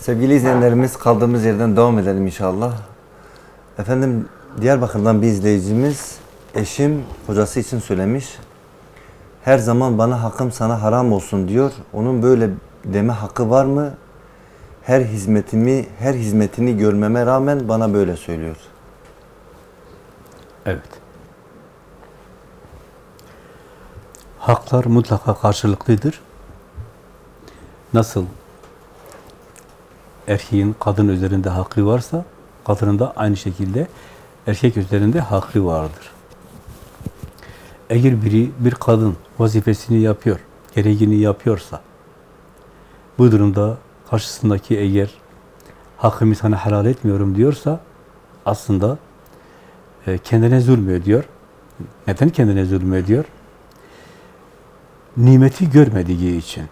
Sevgili izleyenlerimiz kaldığımız yerden devam edelim inşallah. Efendim Diyarbakır'dan bir izleyicimiz eşim kocası için söylemiş. Her zaman bana hakkım sana haram olsun diyor. Onun böyle deme hakkı var mı? Her hizmetimi, her hizmetini görmeme rağmen bana böyle söylüyor. Evet. Haklar mutlaka karşılıklıdır. Nasıl erkeğin kadın üzerinde hakkı varsa, kadının da aynı şekilde erkek üzerinde hakkı vardır. Eğer biri, bir kadın vazifesini yapıyor, gereğini yapıyorsa, bu durumda karşısındaki eğer hakkımı sana helal etmiyorum diyorsa, aslında e, kendine zulmediyor. Neden kendine zulmediyor? Nimeti görmediği için.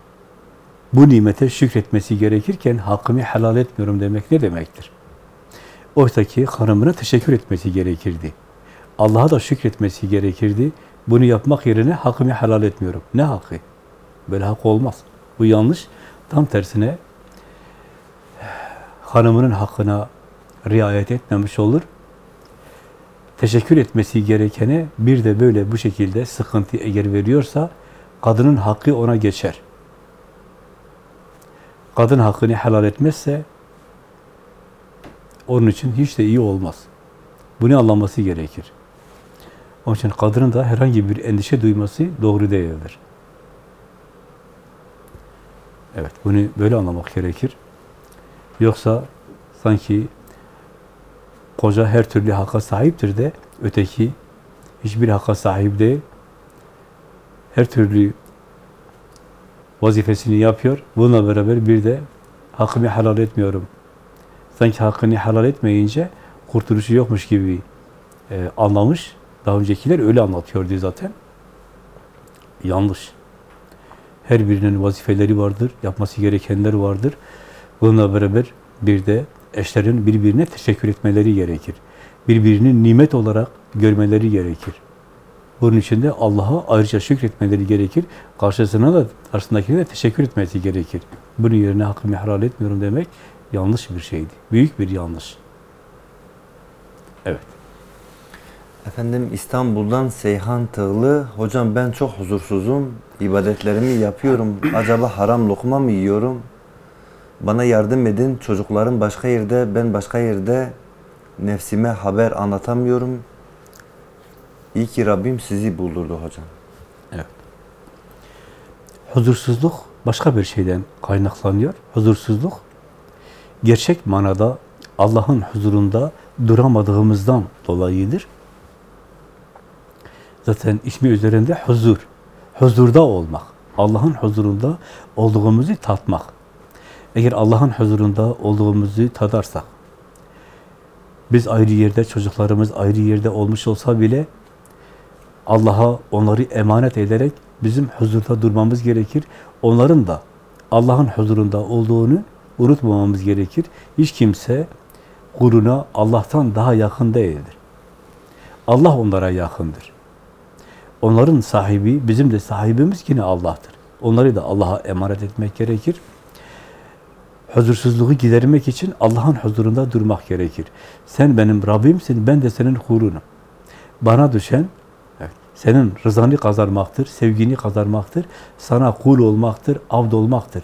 Bu nimete şükretmesi gerekirken hakkımı helal etmiyorum demek ne demektir? Oysa ki hanımına teşekkür etmesi gerekirdi. Allah'a da şükretmesi gerekirdi. Bunu yapmak yerine hakkımı helal etmiyorum. Ne hakkı? Böyle hak olmaz. Bu yanlış. Tam tersine hanımının hakkına riayet etmemiş olur teşekkür etmesi gerekene bir de böyle bu şekilde sıkıntı eğer veriyorsa kadının hakkı ona geçer. Kadın hakkını helal etmezse onun için hiç de iyi olmaz. Bunu anlaması gerekir. Onun için kadının da herhangi bir endişe duyması doğru değildir. Evet, bunu böyle anlamak gerekir. Yoksa sanki koca her türlü hakka sahiptir de öteki hiçbir hakka sahip değil. Her türlü vazifesini yapıyor. Bununla beraber bir de hakkımı helal etmiyorum. Sanki hakkını helal etmeyince kurtuluşu yokmuş gibi e, anlamış. Daha öncekiler öyle anlatıyordu zaten. Yanlış. Her birinin vazifeleri vardır, yapması gerekenler vardır. Bununla beraber bir de eşlerin birbirine teşekkür etmeleri gerekir. Birbirinin nimet olarak görmeleri gerekir. Bunun için de Allah'a ayrıca şükretmeleri gerekir. Karşısına da karşısındakine de teşekkür etmesi gerekir. Bunun yerine hakkımı helal etmiyorum demek yanlış bir şeydi. Büyük bir yanlış. Evet. Efendim İstanbul'dan Seyhan Tığlı. Hocam ben çok huzursuzum. İbadetlerimi yapıyorum. Acaba haram lokma mı yiyorum? Bana yardım edin. Çocuklarım başka yerde, ben başka yerde. Nefsime haber anlatamıyorum. İyi ki Rabbim sizi buldurdu hocam. Evet. Huzursuzluk başka bir şeyden kaynaklanıyor. Huzursuzluk gerçek manada Allah'ın huzurunda duramadığımızdan dolayıdır. Zaten ismi üzerinde huzur. Huzurda olmak. Allah'ın huzurunda olduğumuzu tatmak. Eğer Allah'ın huzurunda olduğumuzu tadarsak, biz ayrı yerde, çocuklarımız ayrı yerde olmuş olsa bile Allah'a onları emanet ederek bizim huzurda durmamız gerekir. Onların da Allah'ın huzurunda olduğunu unutmamamız gerekir. Hiç kimse kuluna Allah'tan daha yakın değildir. Allah onlara yakındır. Onların sahibi, bizim de sahibimiz yine Allah'tır. Onları da Allah'a emanet etmek gerekir. Huzursuzluğu gidermek için Allah'ın huzurunda durmak gerekir. Sen benim Rabbimsin, ben de senin kulunum. Bana düşen senin rızanı kazanmaktır, sevgini kazanmaktır, sana kul olmaktır, avd olmaktır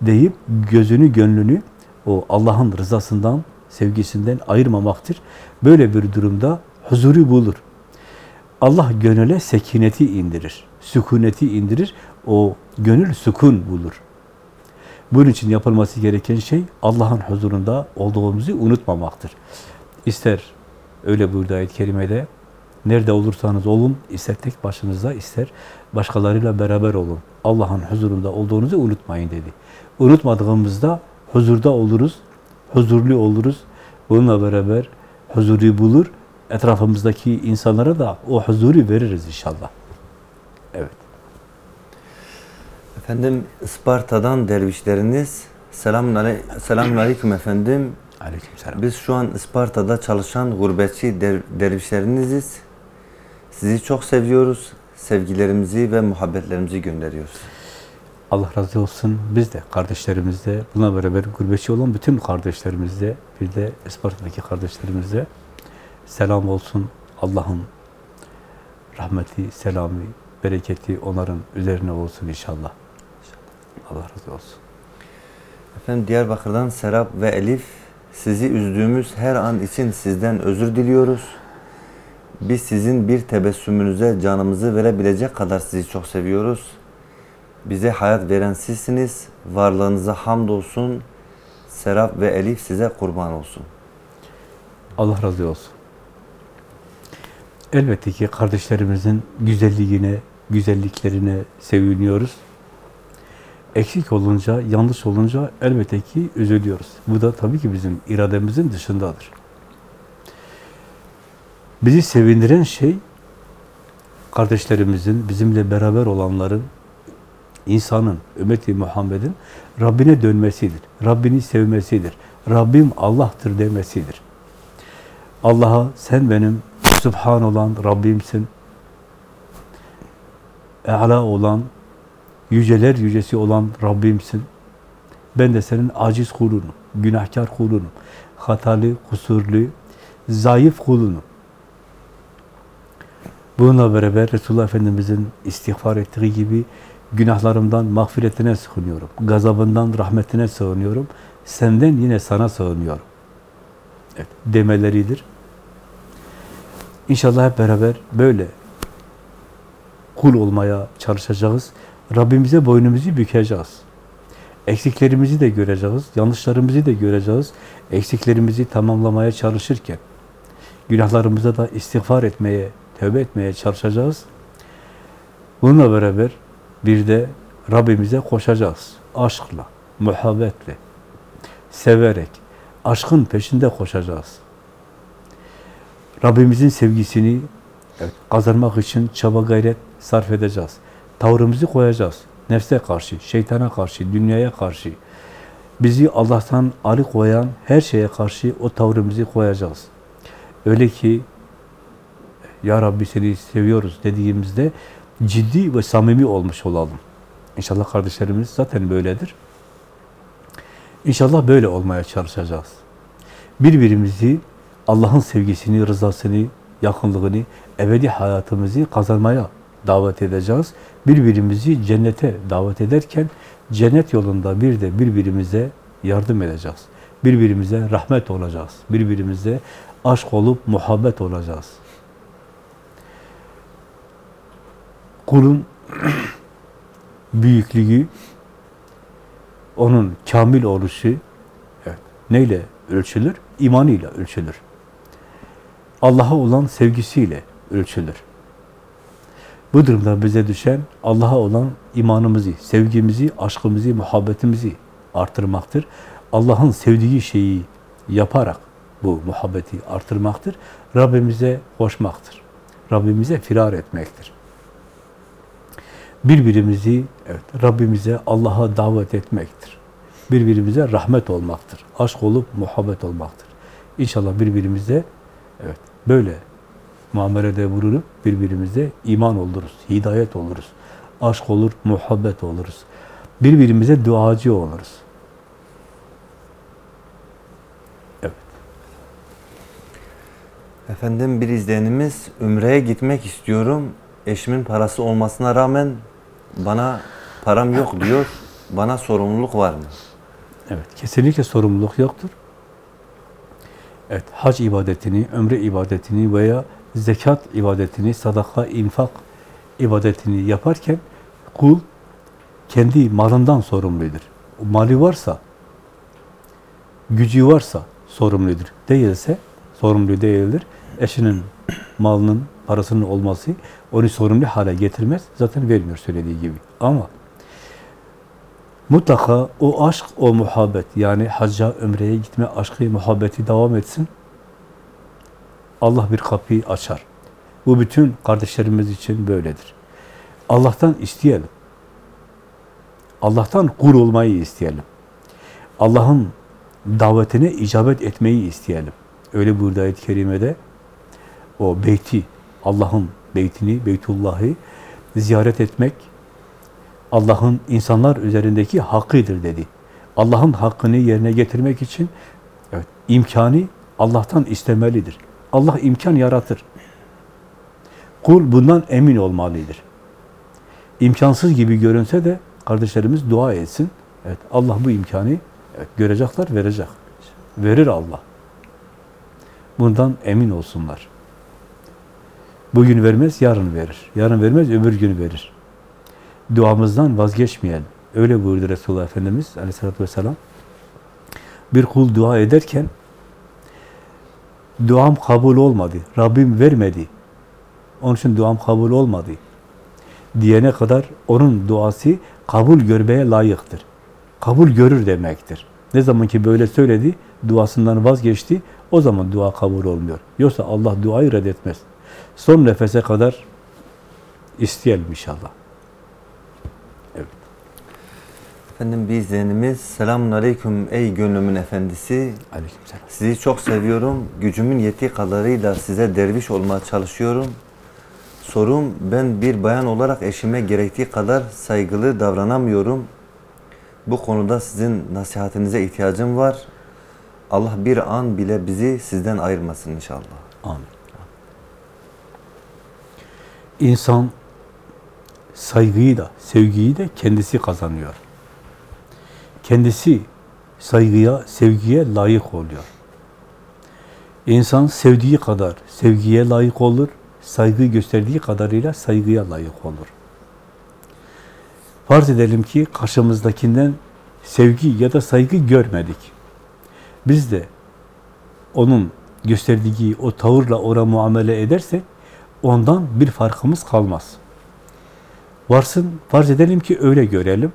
deyip gözünü, gönlünü o Allah'ın rızasından, sevgisinden ayırmamaktır. Böyle bir durumda huzuru bulur. Allah gönüle sekineti indirir, sükuneti indirir. O gönül sükun bulur. Bunun için yapılması gereken şey Allah'ın huzurunda olduğumuzu unutmamaktır. İster öyle buyurdu ayet-i kerimede nerede olursanız olun, ister tek başınıza, ister başkalarıyla beraber olun. Allah'ın huzurunda olduğunuzu unutmayın dedi. Unutmadığımızda huzurda oluruz, huzurlu oluruz. Bununla beraber huzuru bulur, etrafımızdaki insanlara da o huzuru veririz inşallah. Evet. Efendim Isparta'dan dervişleriniz. Selamun, aley selamun aleyküm efendim. Aleykümselam. Biz şu an Isparta'da çalışan gurbetçi der dervişleriniziz. Sizi çok seviyoruz. Sevgilerimizi ve muhabbetlerimizi gönderiyoruz. Allah razı olsun. Biz de kardeşlerimizde, buna beraber gurbetçi olan bütün kardeşlerimizde, bir de Isparta'daki kardeşlerimizde selam olsun. Allah'ın rahmeti, selamı, bereketi onların üzerine olsun inşallah. Allah razı olsun. Efendim Diyarbakır'dan Serap ve Elif sizi üzdüğümüz her an için sizden özür diliyoruz. Biz sizin bir tebessümünüze canımızı verebilecek kadar sizi çok seviyoruz. Bize hayat veren sizsiniz. Varlığınıza hamdolsun. Serap ve Elif size kurban olsun. Allah razı olsun. Elbette ki kardeşlerimizin güzelliğine, güzelliklerine seviniyoruz. Eksik olunca, yanlış olunca elbette ki üzülüyoruz. Bu da tabii ki bizim irademizin dışındadır. Bizi sevindiren şey, kardeşlerimizin, bizimle beraber olanların, insanın, ümmeti Muhammed'in Rabbine dönmesidir. Rabbini sevmesidir. Rabbim Allah'tır demesidir. Allah'a sen benim Sübhan olan Rabbimsin. E'la olan, yüceler yücesi olan Rabbimsin. Ben de senin aciz kulunum, günahkar kulunum, hatalı, kusurlu, zayıf kulunum. Bununla beraber Resulullah Efendimiz'in istiğfar ettiği gibi günahlarımdan mağfiretine sığınıyorum. Gazabından rahmetine sığınıyorum. Senden yine sana sığınıyorum. Evet, demeleridir. İnşallah hep beraber böyle kul olmaya çalışacağız. Rabbimize boynumuzu bükeceğiz. Eksiklerimizi de göreceğiz, yanlışlarımızı da göreceğiz. Eksiklerimizi tamamlamaya çalışırken, günahlarımıza da istiğfar etmeye, tövbe etmeye çalışacağız. Bununla beraber bir de Rabbimize koşacağız. Aşkla, muhabbetle, severek, aşkın peşinde koşacağız. Rabbimizin sevgisini evet, kazanmak için çaba gayret sarf edeceğiz. Tavrımızı koyacağız. Nefse karşı, şeytana karşı, dünyaya karşı. Bizi Allah'tan alıkoyan her şeye karşı o tavrımızı koyacağız. Öyle ki Ya Rabbi seni seviyoruz dediğimizde ciddi ve samimi olmuş olalım. İnşallah kardeşlerimiz zaten böyledir. İnşallah böyle olmaya çalışacağız. Birbirimizi Allah'ın sevgisini, rızasını, yakınlığını, ebedi hayatımızı kazanmaya davet edeceğiz. Birbirimizi cennete davet ederken cennet yolunda bir de birbirimize yardım edeceğiz. Birbirimize rahmet olacağız. Birbirimize aşk olup muhabbet olacağız. Kulun büyüklüğü, onun kamil oluşu evet, neyle ölçülür? İmanıyla ölçülür. Allah'a olan sevgisiyle ölçülür. Bu durumda bize düşen Allah'a olan imanımızı, sevgimizi, aşkımızı, muhabbetimizi artırmaktır. Allah'ın sevdiği şeyi yaparak bu muhabbeti artırmaktır. Rabbimize koşmaktır. Rabbimize firar etmektir. Birbirimizi evet, Rabbimize, Allah'a davet etmektir. Birbirimize rahmet olmaktır. Aşk olup muhabbet olmaktır. İnşallah birbirimize evet böyle muamelede vurup birbirimize iman oluruz, hidayet oluruz, aşk olur, muhabbet oluruz. Birbirimize duacı oluruz. Evet. Efendim bir izleyenimiz Ümre'ye gitmek istiyorum. Eşimin parası olmasına rağmen bana param yok diyor. Bana sorumluluk var mı? Evet, kesinlikle sorumluluk yoktur. Evet, hac ibadetini, ömre ibadetini veya zekat ibadetini, sadaka, infak ibadetini yaparken kul kendi malından sorumludur. Mali varsa, gücü varsa sorumludur. Değilse sorumlu değildir. Eşinin malının, parasının olması onu sorumlu hale getirmez. Zaten vermiyor söylediği gibi. Ama mutlaka o aşk, o muhabbet yani hacca, ömreye gitme aşkı, muhabbeti devam etsin. Allah bir kapıyı açar. Bu bütün kardeşlerimiz için böyledir. Allah'tan isteyelim. Allah'tan kul olmayı isteyelim. Allah'ın davetine icabet etmeyi isteyelim. Öyle burada ayet-i kerimede o beyti, Allah'ın beytini, Beytullah'ı ziyaret etmek, Allah'ın insanlar üzerindeki hakkıdır dedi. Allah'ın hakkını yerine getirmek için evet, imkanı Allah'tan istemelidir. Allah imkan yaratır. Kul bundan emin olmalıdır. İmkansız gibi görünse de kardeşlerimiz dua etsin. Evet, Allah bu imkanı evet, görecekler, verecek. Verir Allah. Bundan emin olsunlar. Bugün vermez, yarın verir. Yarın vermez, öbür gün verir. Duamızdan vazgeçmeyen, öyle buyurdu Resulullah Efendimiz aleyhissalatü vesselam. Bir kul dua ederken, duam kabul olmadı, Rabbim vermedi, onun için duam kabul olmadı diyene kadar onun duası kabul görmeye layıktır. Kabul görür demektir. Ne zaman ki böyle söyledi, duasından vazgeçti, o zaman dua kabul olmuyor. Yoksa Allah duayı reddetmez. Son nefese kadar isteyelim inşallah. Evet. Efendim bir izleyenimiz selamun aleyküm ey gönlümün efendisi. Aleykümselam. Sizi çok seviyorum. Gücümün yettiği kadarıyla size derviş olmaya çalışıyorum. Sorum ben bir bayan olarak eşime gerektiği kadar saygılı davranamıyorum. Bu konuda sizin nasihatinize ihtiyacım var. Allah bir an bile bizi sizden ayırmasın inşallah. Amin. İnsan saygıyı da, sevgiyi de kendisi kazanıyor. Kendisi saygıya, sevgiye layık oluyor. İnsan sevdiği kadar sevgiye layık olur, saygı gösterdiği kadarıyla saygıya layık olur. Farz edelim ki karşımızdakinden sevgi ya da saygı görmedik. Biz de onun gösterdiği o tavırla ona muamele edersek ondan bir farkımız kalmaz. Varsın, farz edelim ki öyle görelim.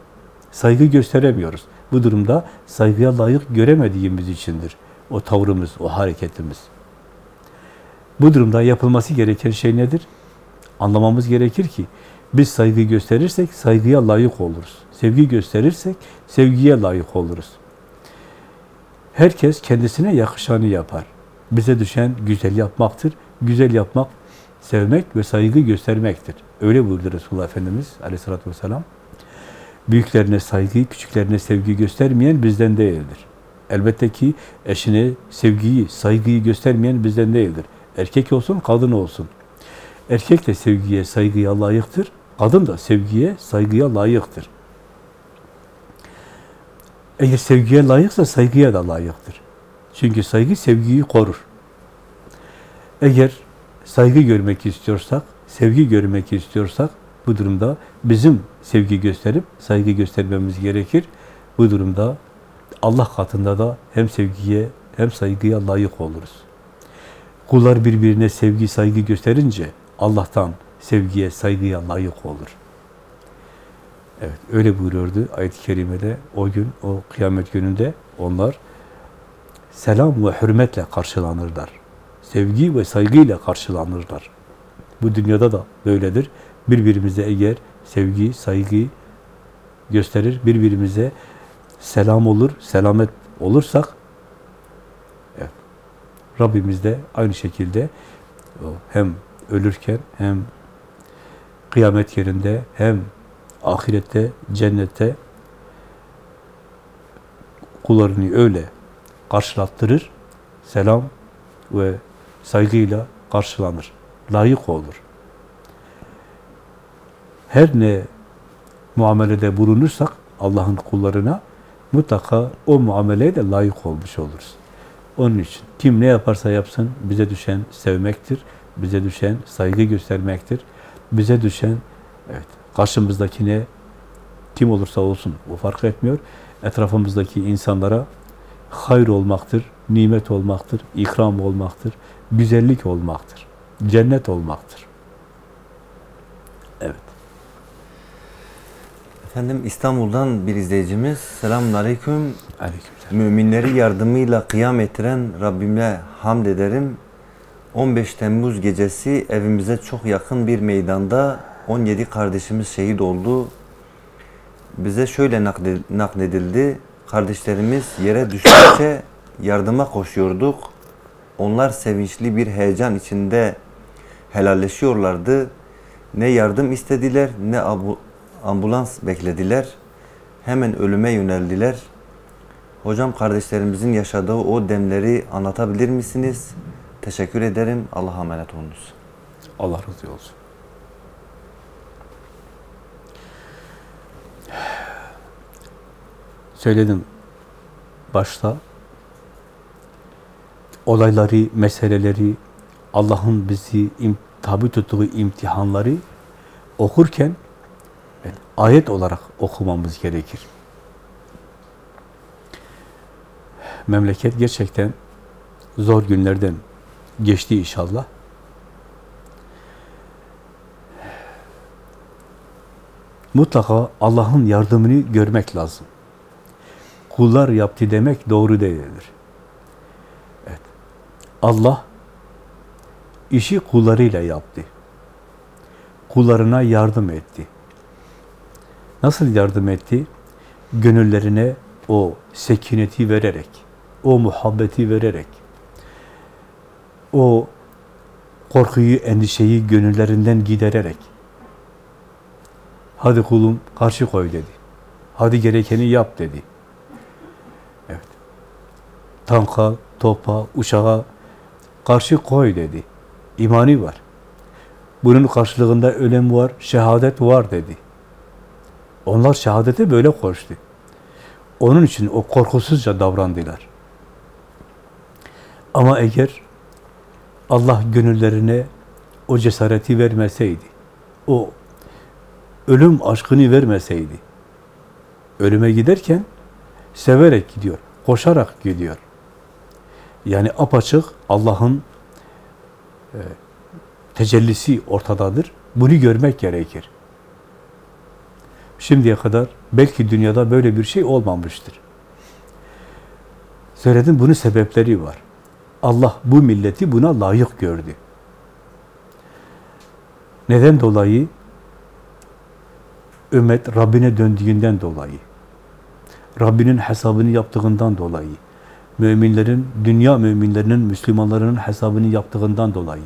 Saygı gösteremiyoruz. Bu durumda saygıya layık göremediğimiz içindir. O tavrımız, o hareketimiz. Bu durumda yapılması gereken şey nedir? Anlamamız gerekir ki biz saygı gösterirsek saygıya layık oluruz. Sevgi gösterirsek sevgiye layık oluruz. Herkes kendisine yakışanı yapar. Bize düşen güzel yapmaktır. Güzel yapmak, sevmek ve saygı göstermektir. Öyle buyurdu Resulullah Efendimiz aleyhissalatü vesselam. Büyüklerine saygı, küçüklerine sevgi göstermeyen bizden değildir. Elbette ki eşine sevgiyi, saygıyı göstermeyen bizden değildir. Erkek olsun, kadın olsun. Erkek de sevgiye, saygıya layıktır. Kadın da sevgiye, saygıya layıktır. Eğer sevgiye layıksa saygıya da layıktır. Çünkü saygı sevgiyi korur. Eğer saygı görmek istiyorsak, sevgi görmek istiyorsak bu durumda bizim sevgi gösterip saygı göstermemiz gerekir. Bu durumda Allah katında da hem sevgiye hem saygıya layık oluruz. Kullar birbirine sevgi, saygı gösterince Allah'tan sevgiye, saygıya layık olur. Evet, öyle buyuruyordu ayet-i kerimede. O gün, o kıyamet gününde onlar selam ve hürmetle karşılanırlar. Sevgi ve saygıyla karşılanırlar. Bu dünyada da böyledir. Birbirimize eğer sevgi, saygı gösterir, birbirimize selam olur, selamet olursak evet, Rabbimiz de aynı şekilde hem ölürken hem kıyamet yerinde hem ahirette, cennette kullarını öyle karşılattırır, selam ve saygıyla karşılanır, layık olur. Her ne muamelede bulunursak Allah'ın kullarına mutlaka o muameleye de layık olmuş oluruz. Onun için kim ne yaparsa yapsın bize düşen sevmektir, bize düşen saygı göstermektir, bize düşen evet karşımızdakine kim olursa olsun bu fark etmiyor. Etrafımızdaki insanlara hayır olmaktır, nimet olmaktır, ikram olmaktır, güzellik olmaktır, cennet olmaktır. Evet. Efendim İstanbul'dan bir izleyicimiz selamun aleyküm. Aleykümselam. Müminleri yardımıyla kıyam ettiren Rabbime hamd ederim. 15 Temmuz gecesi evimize çok yakın bir meydanda 17 kardeşimiz şehit oldu. Bize şöyle nakledildi. Kardeşlerimiz yere düştükçe yardıma koşuyorduk. Onlar sevinçli bir heyecan içinde helalleşiyorlardı. Ne yardım istediler ne ambulans beklediler. Hemen ölüme yöneldiler. Hocam kardeşlerimizin yaşadığı o demleri anlatabilir misiniz? Teşekkür ederim. Allah'a emanet olunuz. Allah razı olsun. Söyledim başta olayları, meseleleri, Allah'ın bizi tabi tuttuğu imtihanları okurken evet, ayet olarak okumamız gerekir. Memleket gerçekten zor günlerden geçti inşallah. Mutlaka Allah'ın yardımını görmek lazım. Kullar yaptı demek doğru değildir. Allah işi kullarıyla yaptı. Kullarına yardım etti. Nasıl yardım etti? Gönüllerine o sekineti vererek, o muhabbeti vererek, o korkuyu, endişeyi gönüllerinden gidererek, hadi kulum karşı koy dedi. Hadi gerekeni yap dedi. Evet. Tanka, topa, uçağa karşı koy dedi. İmani var. Bunun karşılığında ölüm var, şehadet var dedi. Onlar şehadete böyle koştu. Onun için o korkusuzca davrandılar. Ama eğer Allah gönüllerine o cesareti vermeseydi, o ölüm aşkını vermeseydi, ölüme giderken severek gidiyor, koşarak gidiyor. Yani apaçık Allah'ın e, tecellisi ortadadır. Bunu görmek gerekir. Şimdiye kadar belki dünyada böyle bir şey olmamıştır. Söyledim bunun sebepleri var. Allah bu milleti buna layık gördü. Neden dolayı? Ümmet Rabbine döndüğünden dolayı. Rabbinin hesabını yaptığından dolayı. Müminlerin, dünya müminlerinin, Müslümanların hesabını yaptığından dolayı.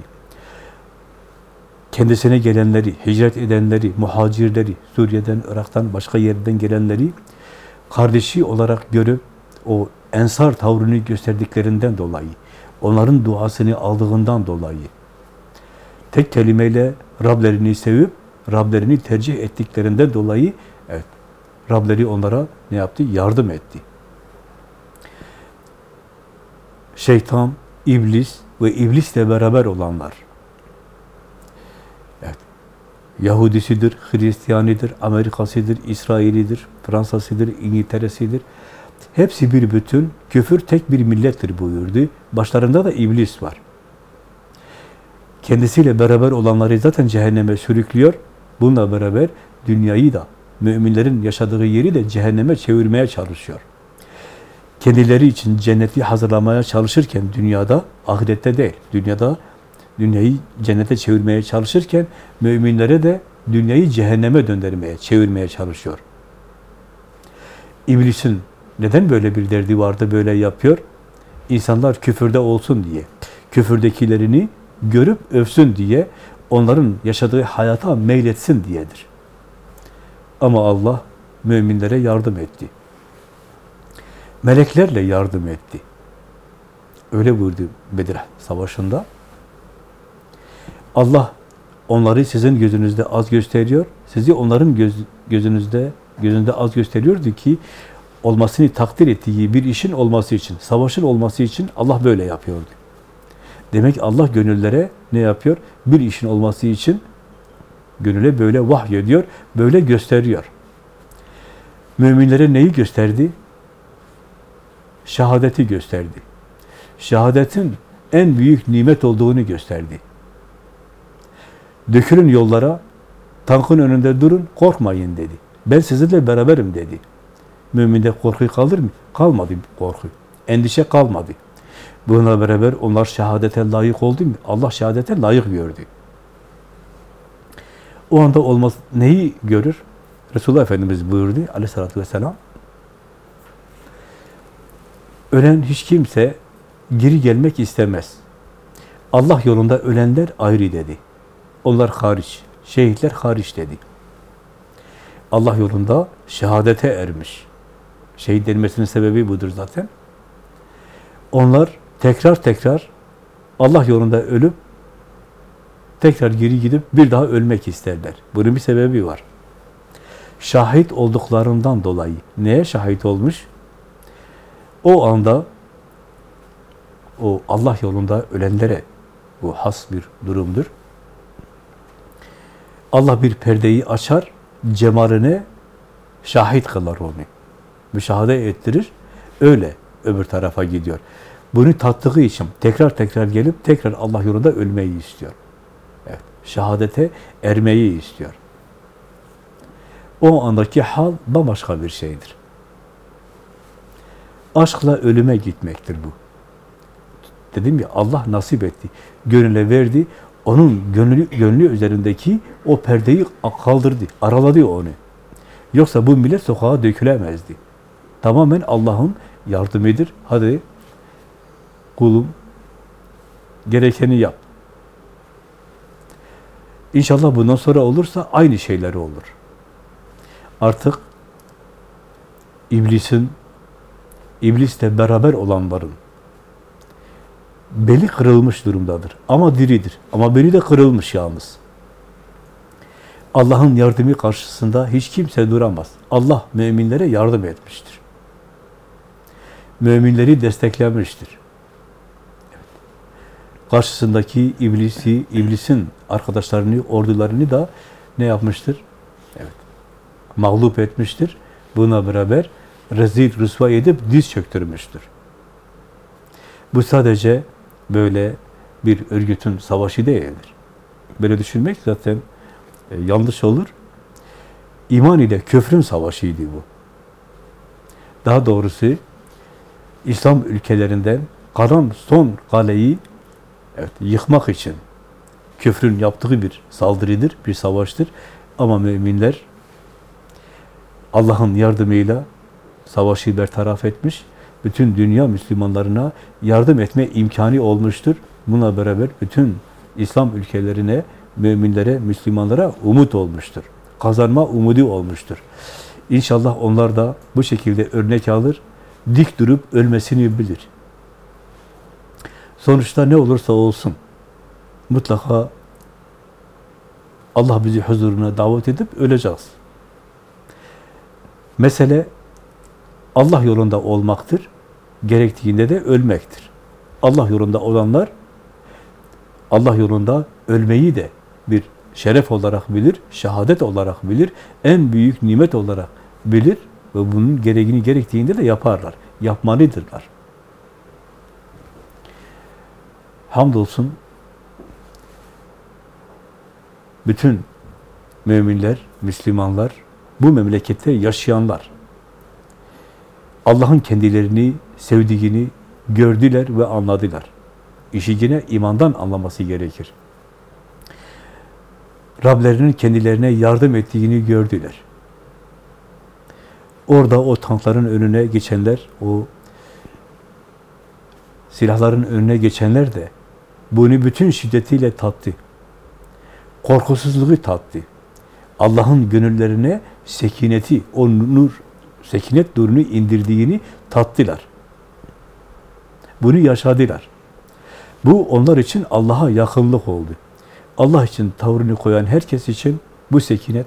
Kendisine gelenleri, hicret edenleri, muhacirleri, Suriye'den, Irak'tan, başka yerden gelenleri kardeşi olarak görüp o ensar tavrını gösterdiklerinden dolayı, onların duasını aldığından dolayı, tek kelimeyle Rablerini sevip, Rablerini tercih ettiklerinden dolayı, evet, Rableri onlara ne yaptı? Yardım etti. Şeytan, iblis ve iblisle beraber olanlar, evet, Yahudisidir, Hristiyanidir, Amerikasıdır, İsrailidir, Fransasıdır, İngiltere'sidir, Hepsi bir bütün, küfür tek bir millettir buyurdu. Başlarında da iblis var. Kendisiyle beraber olanları zaten cehenneme sürüklüyor. Bununla beraber dünyayı da, müminlerin yaşadığı yeri de cehenneme çevirmeye çalışıyor. Kendileri için cenneti hazırlamaya çalışırken dünyada, ahirette değil, dünyada dünyayı cennete çevirmeye çalışırken müminlere de dünyayı cehenneme döndürmeye, çevirmeye çalışıyor. İblisin neden böyle bir derdi vardı, böyle yapıyor? İnsanlar küfürde olsun diye, küfürdekilerini görüp övsün diye, onların yaşadığı hayata meyletsin diyedir. Ama Allah müminlere yardım etti. Meleklerle yardım etti. Öyle buyurdu Bedir Savaşı'nda. Allah onları sizin gözünüzde az gösteriyor, sizi onların göz, gözünüzde gözünde az gösteriyordu ki olmasını takdir ettiği bir işin olması için, savaşın olması için Allah böyle yapıyordu. Demek Allah gönüllere ne yapıyor? Bir işin olması için gönüle böyle vahyediyor, böyle gösteriyor. Müminlere neyi gösterdi? Şehadeti gösterdi. Şehadetin en büyük nimet olduğunu gösterdi. Dökülün yollara, tankın önünde durun, korkmayın dedi. Ben sizinle beraberim dedi. Müminde korku kalır mı? Kalmadı korku. Endişe kalmadı. Bununla beraber onlar şehadete layık oldu mu? Allah şehadete layık gördü. O anda olmaz neyi görür? Resulullah Efendimiz buyurdu aleyhissalatü vesselam. Ölen hiç kimse geri gelmek istemez. Allah yolunda ölenler ayrı dedi. Onlar hariç, şehitler hariç dedi. Allah yolunda şehadete ermiş. Şehit denmesinin sebebi budur zaten. Onlar tekrar tekrar Allah yolunda ölüp tekrar geri gidip bir daha ölmek isterler. Bunun bir sebebi var. Şahit olduklarından dolayı. Neye şahit olmuş? O anda o Allah yolunda ölenlere bu has bir durumdur. Allah bir perdeyi açar, cemaline şahit kılar onu. Müşahede ettirir, öyle öbür tarafa gidiyor. Bunu tattığı için tekrar tekrar gelip tekrar Allah yolunda ölmeyi istiyor. Evet, şehadete ermeyi istiyor. O andaki hal bambaşka bir şeydir. Aşkla ölüme gitmektir bu. Dedim ya Allah nasip etti. Gönüle verdi. Onun gönlü, gönlü üzerindeki o perdeyi kaldırdı. Araladı onu. Yoksa bu millet sokağa dökülemezdi. Tamamen Allah'ın yardımıdır. Hadi kulum gerekeni yap. İnşallah bundan sonra olursa aynı şeyler olur. Artık iblisin iblisle beraber olanların beli kırılmış durumdadır. Ama diridir. Ama beli de kırılmış yalnız. Allah'ın yardımı karşısında hiç kimse duramaz. Allah müminlere yardım etmiştir. Müminleri desteklemiştir. Karşısındaki iblisi, iblisin arkadaşlarını, ordularını da ne yapmıştır? Evet. Mağlup etmiştir. Buna beraber rezil, rüsva edip diz çöktürmüştür. Bu sadece böyle bir örgütün savaşı değildir. Böyle düşünmek zaten e, yanlış olur. İman ile küfrün savaşıydı bu. Daha doğrusu İslam ülkelerinden kalan son kaleyi evet, yıkmak için küfrün yaptığı bir saldırıdır, bir savaştır. Ama müminler Allah'ın yardımıyla savaşı bertaraf etmiş, bütün dünya Müslümanlarına yardım etme imkanı olmuştur. Buna beraber bütün İslam ülkelerine, müminlere, Müslümanlara umut olmuştur. Kazanma umudu olmuştur. İnşallah onlar da bu şekilde örnek alır, dik durup ölmesini bilir. Sonuçta ne olursa olsun, mutlaka Allah bizi huzuruna davet edip öleceğiz. Mesele Allah yolunda olmaktır. Gerektiğinde de ölmektir. Allah yolunda olanlar Allah yolunda ölmeyi de bir şeref olarak bilir, şehadet olarak bilir, en büyük nimet olarak bilir ve bunun gereğini gerektiğinde de yaparlar. Yapmalıdırlar. Hamdolsun bütün müminler, Müslümanlar, bu memlekette yaşayanlar Allah'ın kendilerini sevdiğini gördüler ve anladılar. İşi yine imandan anlaması gerekir. Rablerinin kendilerine yardım ettiğini gördüler. Orada o tankların önüne geçenler, o silahların önüne geçenler de bunu bütün şiddetiyle tattı. Korkusuzluğu tattı. Allah'ın gönüllerine sekineti, o nur, sekinet nurunu indirdiğini tattılar. Bunu yaşadılar. Bu onlar için Allah'a yakınlık oldu. Allah için tavrını koyan herkes için bu sekinet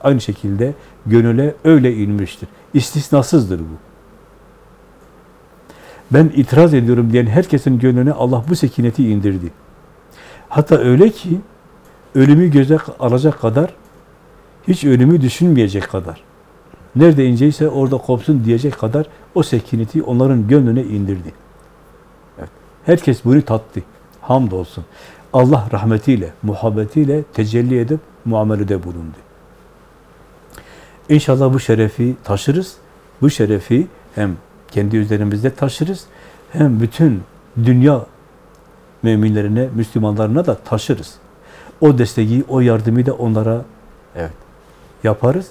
aynı şekilde gönüle öyle inmiştir. İstisnasızdır bu. Ben itiraz ediyorum diyen herkesin gönlüne Allah bu sekineti indirdi. Hatta öyle ki ölümü göze alacak kadar hiç ölümü düşünmeyecek kadar nerede inceyse orada kopsun diyecek kadar o sekineti onların gönlüne indirdi. Evet. Herkes bunu tattı. Hamdolsun. Allah rahmetiyle, muhabbetiyle tecelli edip muamelede bulundu. İnşallah bu şerefi taşırız. Bu şerefi hem kendi üzerimizde taşırız, hem bütün dünya müminlerine, Müslümanlarına da taşırız. O desteği, o yardımı da onlara evet yaparız.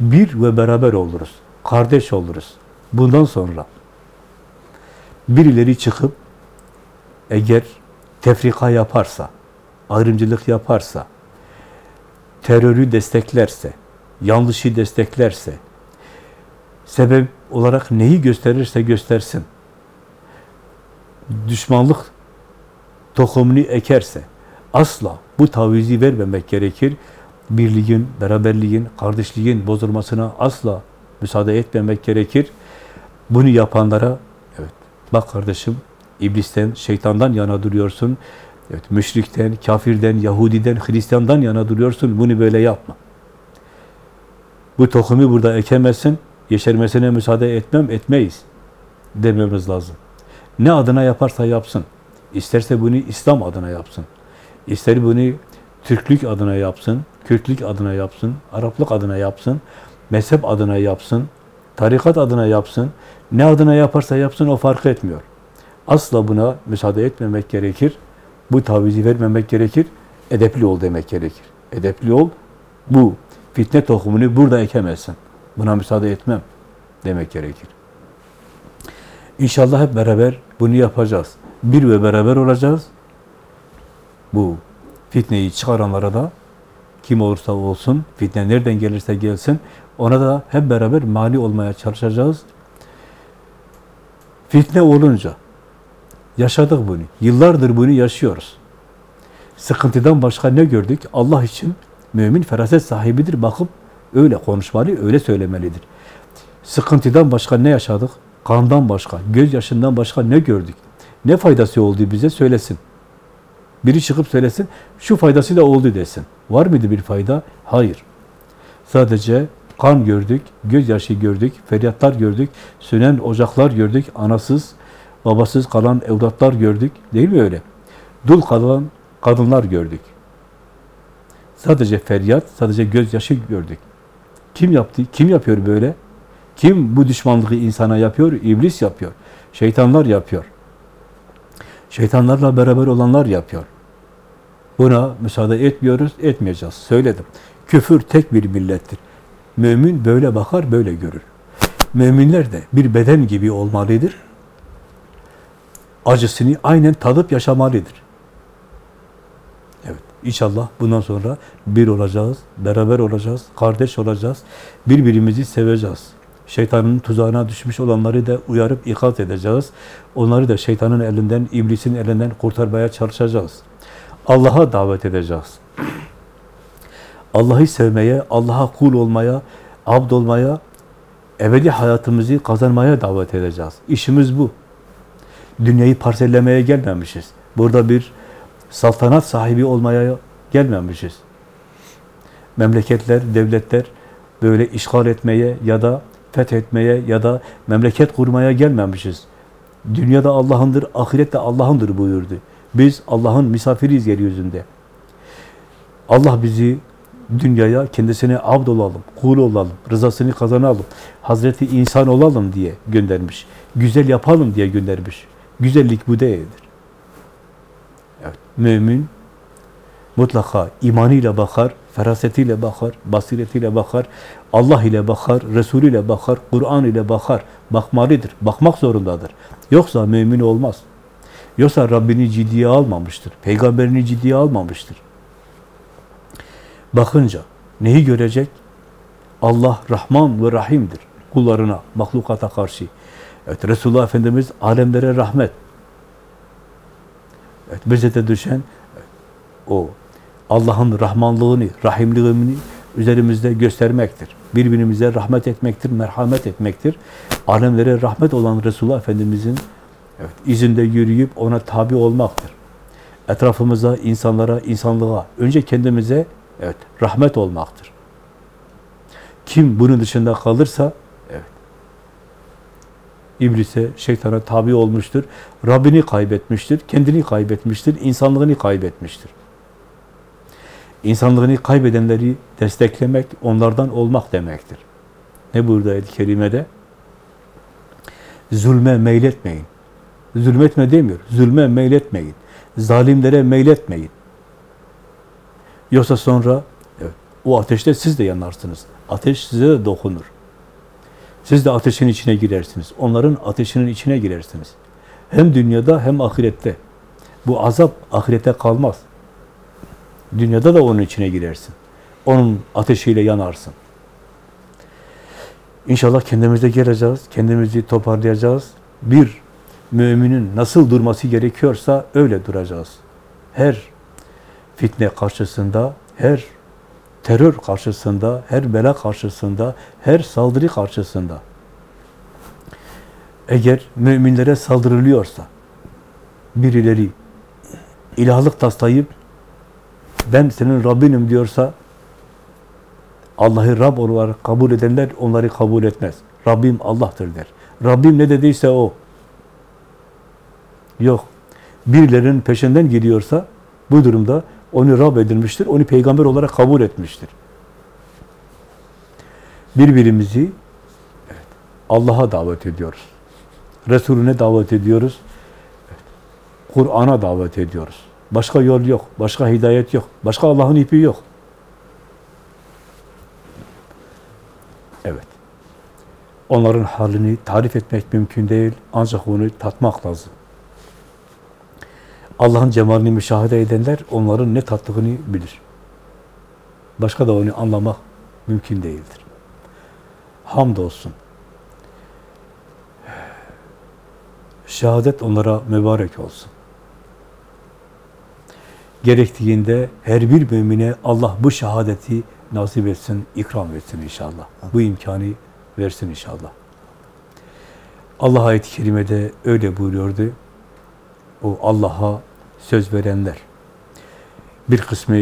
Bir ve beraber oluruz. Kardeş oluruz. Bundan sonra birileri çıkıp eğer tefrika yaparsa, ayrımcılık yaparsa, terörü desteklerse, yanlışı desteklerse, sebep olarak neyi gösterirse göstersin, düşmanlık tohumunu ekerse, asla bu tavizi vermemek gerekir. Birliğin, beraberliğin, kardeşliğin bozulmasına asla müsaade etmemek gerekir. Bunu yapanlara, evet, bak kardeşim, iblisten, şeytandan yana duruyorsun. Evet, müşrikten, kafirden, Yahudiden, Hristiyandan yana duruyorsun. Bunu böyle yapma. Bu tohumu burada ekemezsin. Yeşermesine müsaade etmem, etmeyiz dememiz lazım. Ne adına yaparsa yapsın. İsterse bunu İslam adına yapsın. İster bunu Türklük adına yapsın, Kürtlük adına yapsın, Araplık adına yapsın, mezhep adına yapsın, tarikat adına yapsın. Ne adına yaparsa yapsın o fark etmiyor. Asla buna müsaade etmemek gerekir. Bu tavizi vermemek gerekir. Edepli ol demek gerekir. Edepli ol. Bu fitne tohumunu burada ekemezsin. Buna müsaade etmem demek gerekir. İnşallah hep beraber bunu yapacağız. Bir ve beraber olacağız. Bu fitneyi çıkaranlara da kim olursa olsun, fitne nereden gelirse gelsin, ona da hep beraber mani olmaya çalışacağız. Fitne olunca, yaşadık bunu, yıllardır bunu yaşıyoruz. Sıkıntıdan başka ne gördük? Allah için mümin feraset sahibidir, bakıp öyle konuşmalı, öyle söylemelidir. Sıkıntıdan başka ne yaşadık? Kandan başka, gözyaşından başka ne gördük? Ne faydası oldu bize söylesin. Biri çıkıp söylesin, şu faydası da oldu desin. Var mıydı bir fayda? Hayır. Sadece kan gördük, gözyaşı gördük, feryatlar gördük, sönen ocaklar gördük, anasız, babasız kalan evlatlar gördük. Değil mi öyle? Dul kalan kadınlar gördük. Sadece feryat, sadece gözyaşı gördük. Kim yaptı? Kim yapıyor böyle? Kim bu düşmanlığı insana yapıyor? İblis yapıyor. Şeytanlar yapıyor. Şeytanlarla beraber olanlar yapıyor. Buna müsaade etmiyoruz, etmeyeceğiz. Söyledim. Küfür tek bir millettir. Mümin böyle bakar, böyle görür. Müminler de bir beden gibi olmalıdır. Acısını aynen tadıp yaşamalıdır. Evet, inşallah bundan sonra bir olacağız, beraber olacağız, kardeş olacağız, birbirimizi seveceğiz. Şeytanın tuzağına düşmüş olanları da uyarıp ikaz edeceğiz. Onları da şeytanın elinden, iblisin elinden kurtarmaya çalışacağız. Allah'a davet edeceğiz. Allah'ı sevmeye, Allah'a kul olmaya, abd olmaya, ebedi hayatımızı kazanmaya davet edeceğiz. İşimiz bu. Dünyayı parsellemeye gelmemişiz. Burada bir saltanat sahibi olmaya gelmemişiz. Memleketler, devletler böyle işgal etmeye ya da fethetmeye ya da memleket kurmaya gelmemişiz. Dünyada Allah'ındır, ahiret de Allah'ındır buyurdu. Biz Allah'ın misafiriyiz yeryüzünde. Allah bizi dünyaya kendisine abd olalım, kul olalım, rızasını kazanalım, Hazreti insan olalım diye göndermiş. Güzel yapalım diye göndermiş. Güzellik bu değildir. Evet, mümin mutlaka imanıyla bakar, ferasetiyle bakar, basiretiyle bakar, Allah ile bakar, Resulü ile bakar, Kur'an ile bakar. Bakmalıdır, bakmak zorundadır. Yoksa mümin olmaz. Yoksa Rabbini ciddiye almamıştır, peygamberini ciddiye almamıştır. Bakınca neyi görecek? Allah Rahman ve Rahim'dir kullarına, mahlukata karşı. Evet, Resulullah Efendimiz alemlere rahmet. Evet, bize de düşen o Allah'ın rahmanlığını, rahimliğini üzerimizde göstermektir. Birbirimize rahmet etmektir, merhamet etmektir. Alemlere rahmet olan Resulullah Efendimizin evet, izinde yürüyüp ona tabi olmaktır. Etrafımıza, insanlara, insanlığa, önce kendimize evet, rahmet olmaktır. Kim bunun dışında kalırsa evet, İblise, şeytana tabi olmuştur. Rabbini kaybetmiştir, kendini kaybetmiştir, insanlığını kaybetmiştir. İnsanlığını kaybedenleri desteklemek, onlardan olmak demektir. Ne burada ayet-i kerimede? Zulme meyletmeyin. Zulmetme demiyor. Zulme meyletmeyin. Zalimlere meyletmeyin. Yoksa sonra evet, o ateşte siz de yanarsınız. Ateş size de dokunur. Siz de ateşin içine girersiniz. Onların ateşinin içine girersiniz. Hem dünyada hem ahirette. Bu azap ahirete kalmaz. Dünyada da onun içine girersin. Onun ateşiyle yanarsın. İnşallah kendimize geleceğiz, kendimizi toparlayacağız. Bir müminin nasıl durması gerekiyorsa öyle duracağız. Her fitne karşısında, her terör karşısında, her bela karşısında, her saldırı karşısında. Eğer müminlere saldırılıyorsa, birileri ilahlık taslayıp ben senin Rabbinim diyorsa Allah'ı Rab olarak kabul edenler onları kabul etmez. Rabbim Allah'tır der. Rabbim ne dediyse o. Yok. Birilerinin peşinden gidiyorsa bu durumda onu Rab edilmiştir, onu peygamber olarak kabul etmiştir. Birbirimizi evet, Allah'a davet ediyoruz. Resulüne davet ediyoruz. Evet, Kur'an'a davet ediyoruz. Başka yol yok, başka hidayet yok, başka Allah'ın ipi yok. Evet. Onların halini tarif etmek mümkün değil, ancak onu tatmak lazım. Allah'ın cemalini müşahede edenler onların ne tattığını bilir. Başka da onu anlamak mümkün değildir. Hamdolsun. Şehadet onlara mübarek olsun. Gerektiğinde her bir mümine Allah bu şehadeti nasip etsin, ikram etsin inşallah. Bu imkanı versin inşallah. Allah ayet-i kerimede öyle buyuruyordu. O Allah'a söz verenler. Bir kısmı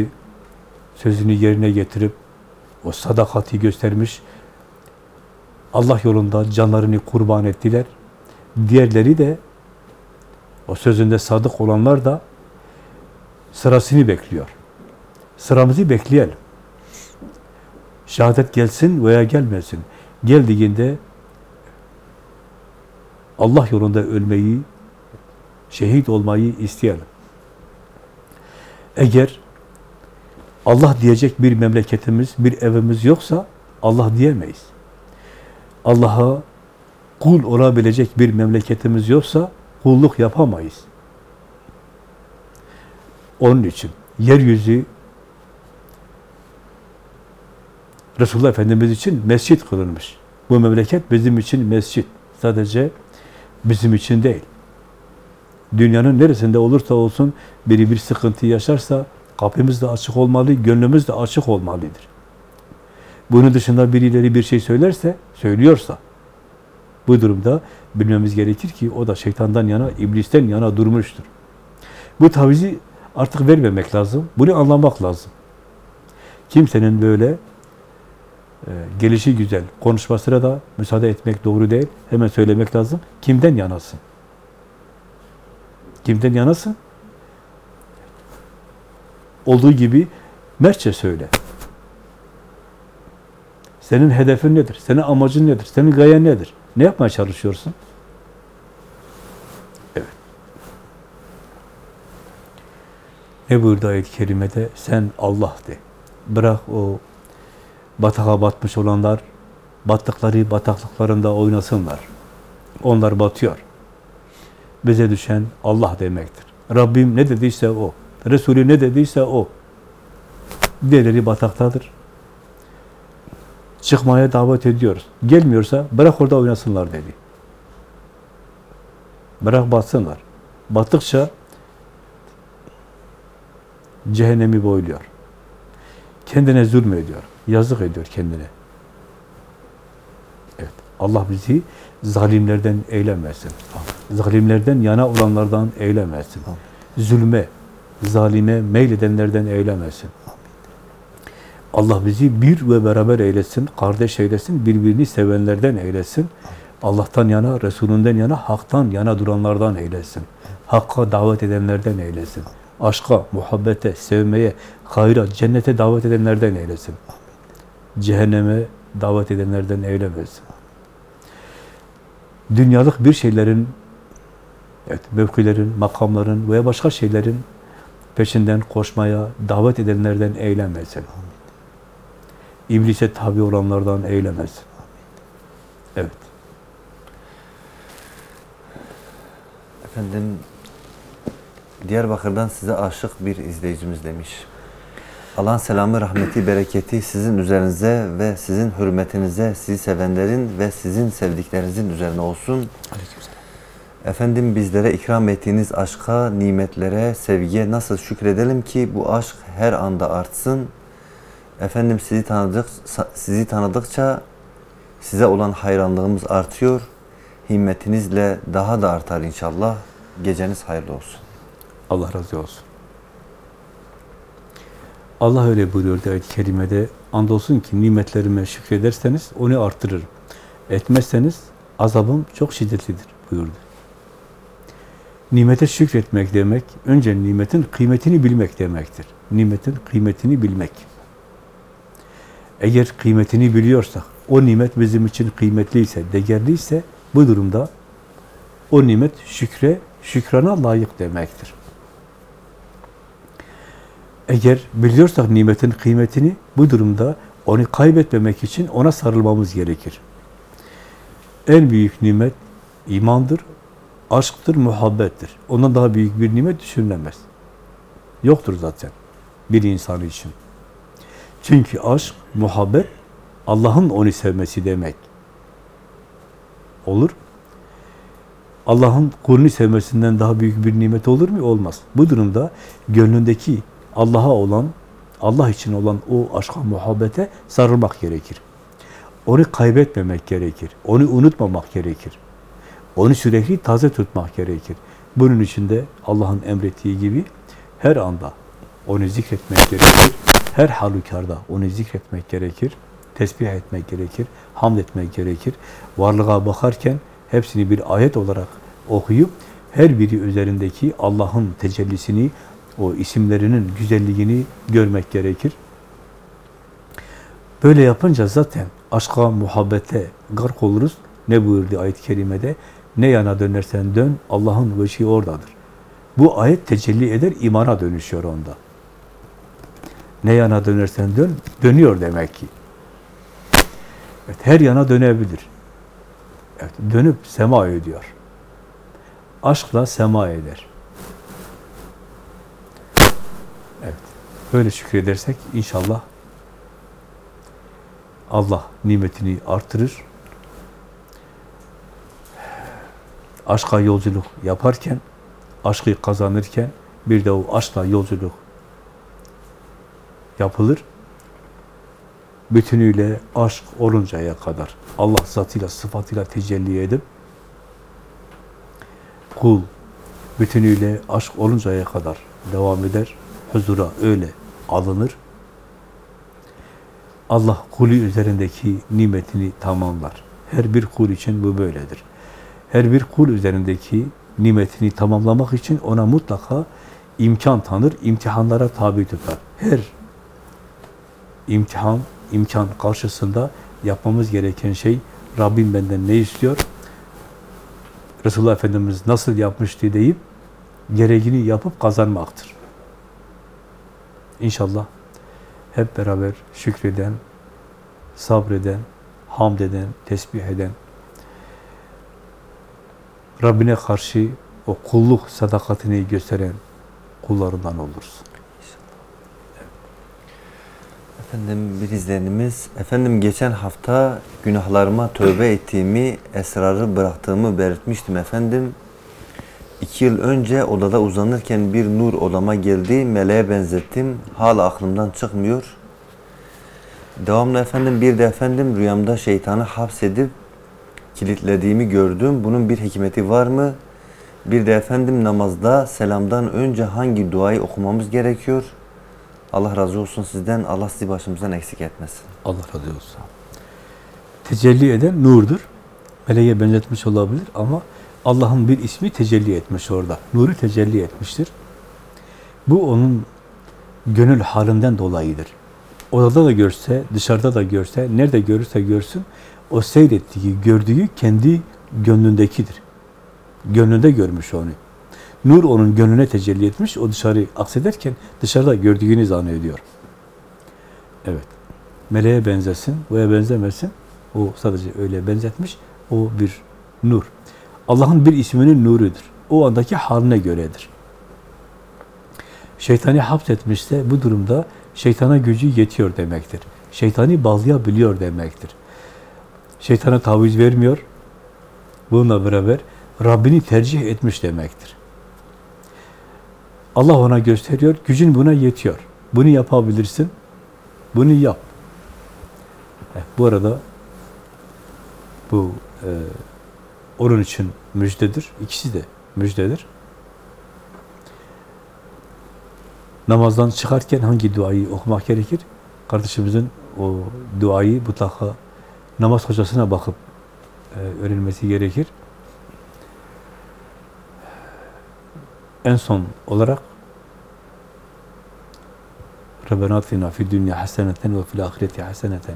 sözünü yerine getirip o sadakati göstermiş. Allah yolunda canlarını kurban ettiler. Diğerleri de o sözünde sadık olanlar da sırasını bekliyor. Sıramızı bekleyelim. Şehadet gelsin veya gelmesin. Geldiğinde Allah yolunda ölmeyi, şehit olmayı isteyelim. Eğer Allah diyecek bir memleketimiz, bir evimiz yoksa Allah diyemeyiz. Allah'a kul olabilecek bir memleketimiz yoksa kulluk yapamayız. Onun için yeryüzü Resulullah Efendimiz için mescit kılınmış. Bu memleket bizim için mescit. Sadece bizim için değil. Dünyanın neresinde olursa olsun biri bir sıkıntı yaşarsa kapımız da açık olmalı, gönlümüz de açık olmalıdır. Bunun dışında birileri bir şey söylerse, söylüyorsa bu durumda bilmemiz gerekir ki o da şeytandan yana, iblisten yana durmuştur. Bu tavizi artık vermemek lazım. Bunu anlamak lazım. Kimsenin böyle e, gelişi güzel konuşmasına da müsaade etmek doğru değil. Hemen söylemek lazım. Kimden yanasın? Kimden yanasın? Olduğu gibi mertçe söyle. Senin hedefin nedir? Senin amacın nedir? Senin gayen nedir? Ne yapmaya çalışıyorsun? Evet. Ne buyurdu ayet-i kerimede? Sen Allah de. Bırak o batağa batmış olanlar battıkları bataklıklarında oynasınlar. Onlar batıyor. Bize düşen Allah demektir. Rabbim ne dediyse o. Resulü ne dediyse o. Diğerleri bataktadır. Çıkmaya davet ediyoruz. Gelmiyorsa bırak orada oynasınlar dedi. Bırak batsınlar. Battıkça cehennemi boyluyor. Kendine zulmediyor. Yazık ediyor kendine. Evet. Allah bizi zalimlerden eylemesin. Zalimlerden yana olanlardan eylemesin. Zulme, zalime meyledenlerden eylemesin. Allah bizi bir ve beraber eylesin, kardeş eylesin, birbirini sevenlerden eylesin. Allah'tan yana, Resulünden yana, haktan yana duranlardan eylesin. Hakka davet edenlerden eylesin. Aşka, muhabbete, sevmeye, hayra, cennete davet edenlerden eylesin. Cehenneme davet edenlerden eylemesin. Dünyalık bir şeylerin, evet, mevkilerin, makamların veya başka şeylerin peşinden koşmaya davet edenlerden eylemesin. İblise tabi olanlardan eylemesin. Evet. Efendim Diyarbakır'dan size aşık bir izleyicimiz demiş. Allah'ın selamı, rahmeti, bereketi sizin üzerinize ve sizin hürmetinize, sizi sevenlerin ve sizin sevdiklerinizin üzerine olsun. Efendim bizlere ikram ettiğiniz aşka, nimetlere, sevgiye nasıl şükredelim ki bu aşk her anda artsın. Efendim sizi tanıdık sizi tanıdıkça size olan hayranlığımız artıyor. Himmetinizle daha da artar inşallah. Geceniz hayırlı olsun. Allah razı olsun. Allah öyle buyuruyor ayet-i kerimede. Andolsun ki nimetlerime şükrederseniz onu artırırım. Etmezseniz azabım çok şiddetlidir buyurdu. Nimete şükretmek demek, önce nimetin kıymetini bilmek demektir. Nimetin kıymetini bilmek. Eğer kıymetini biliyorsak, o nimet bizim için kıymetliyse, değerliyse, bu durumda o nimet şükre, şükrana layık demektir. Eğer biliyorsak nimetin kıymetini, bu durumda onu kaybetmemek için ona sarılmamız gerekir. En büyük nimet imandır, aşktır, muhabbettir. Ondan daha büyük bir nimet düşünülemez. Yoktur zaten bir insan için. Çünkü aşk, muhabbet, Allah'ın onu sevmesi demek. Olur. Allah'ın kulunu sevmesinden daha büyük bir nimet olur mu? Olmaz. Bu durumda gönlündeki Allah'a olan, Allah için olan o aşka, muhabbete sarılmak gerekir. Onu kaybetmemek gerekir. Onu unutmamak gerekir. Onu sürekli taze tutmak gerekir. Bunun için de Allah'ın emrettiği gibi her anda onu zikretmek gerekir. Her halükarda onu zikretmek gerekir. Tesbih etmek gerekir. Hamd etmek gerekir. Varlığa bakarken hepsini bir ayet olarak okuyup her biri üzerindeki Allah'ın tecellisini, o isimlerinin güzelliğini görmek gerekir. Böyle yapınca zaten aşka, muhabbete gark oluruz. Ne buyurdu ayet-i kerimede? Ne yana dönersen dön, Allah'ın veşi oradadır. Bu ayet tecelli eder, imana dönüşüyor onda. Ne yana dönersen dön, dönüyor demek ki. Evet, her yana dönebilir. Evet, dönüp sema ediyor. Aşkla sema eder. Evet, böyle şükredersek inşallah Allah nimetini artırır. Aşka yolculuk yaparken, aşkı kazanırken bir de o aşkla yolculuk yapılır. Bütünüyle aşk oluncaya kadar Allah zatıyla, sıfatıyla tecelli edip kul bütünüyle aşk oluncaya kadar devam eder. Huzura öyle alınır. Allah kulü üzerindeki nimetini tamamlar. Her bir kul için bu böyledir. Her bir kul üzerindeki nimetini tamamlamak için ona mutlaka imkan tanır, imtihanlara tabi tutar. Her imtihan, imkan karşısında yapmamız gereken şey Rabbim benden ne istiyor? Resulullah Efendimiz nasıl yapmıştı deyip gereğini yapıp kazanmaktır. İnşallah hep beraber şükreden, sabreden, hamd eden, tesbih eden, Rabbine karşı o kulluk sadakatini gösteren kullarından oluruz. Efendim bir izleyenimiz, efendim geçen hafta günahlarıma tövbe ettiğimi, esrarı bıraktığımı belirtmiştim efendim. İki yıl önce odada uzanırken bir nur odama geldi, meleğe benzettim. Hala aklımdan çıkmıyor. Devamlı efendim bir de efendim rüyamda şeytanı hapsedip kilitlediğimi gördüm. Bunun bir hikmeti var mı? Bir de efendim namazda selamdan önce hangi duayı okumamız gerekiyor? Allah razı olsun sizden. Allah sizi başımızdan eksik etmesin. Allah razı olsun. Tecelli eden nurdur. Meleğe benzetmiş olabilir ama Allah'ın bir ismi tecelli etmiş orada. Nuru tecelli etmiştir. Bu onun gönül halinden dolayıdır. Odada da görse, dışarıda da görse, nerede görürse görsün, o seyrettiği, gördüğü kendi gönlündekidir. Gönlünde görmüş onu. Nur onun gönlüne tecelli etmiş, o dışarı aksederken dışarıda gördüğünü zannediyor. Evet. Meleğe benzesin veya benzemesin, o sadece öyle benzetmiş, o bir nur. Allah'ın bir isminin nurudur. O andaki haline göredir. Şeytani hapsetmişse bu durumda şeytana gücü yetiyor demektir. Şeytani bağlayabiliyor demektir. Şeytana taviz vermiyor. Bununla beraber Rabbini tercih etmiş demektir. Allah ona gösteriyor, gücün buna yetiyor. Bunu yapabilirsin, bunu yap. Eh, Bu arada bu e, onun için müjdedir. İkisi de müjdedir. Namazdan çıkarken hangi duayı okumak gerekir? Kardeşimizin o duayı mutlaka namaz hocasına bakıp e, gerekir. En son olarak Rabbena atina fid dünya haseneten ve fil ahireti haseneten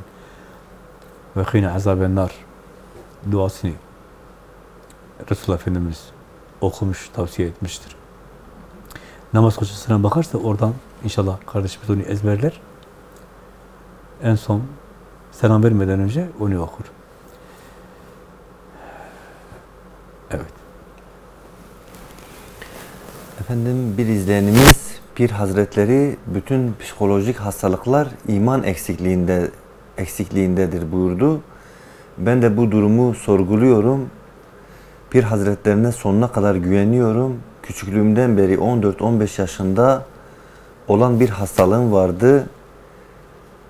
ve qina azaben nar duasını Resulullah Efendimiz okumuş, tavsiye etmiştir. Namaz hocasına bakarsa oradan inşallah kardeşimiz onu ezberler. En son selam vermeden önce onu okur. Evet. Efendim bir izleyenimiz Pir Hazretleri bütün psikolojik hastalıklar iman eksikliğinde eksikliğindedir buyurdu. Ben de bu durumu sorguluyorum. Pir Hazretlerine sonuna kadar güveniyorum. Küçüklüğümden beri 14-15 yaşında olan bir hastalığım vardı.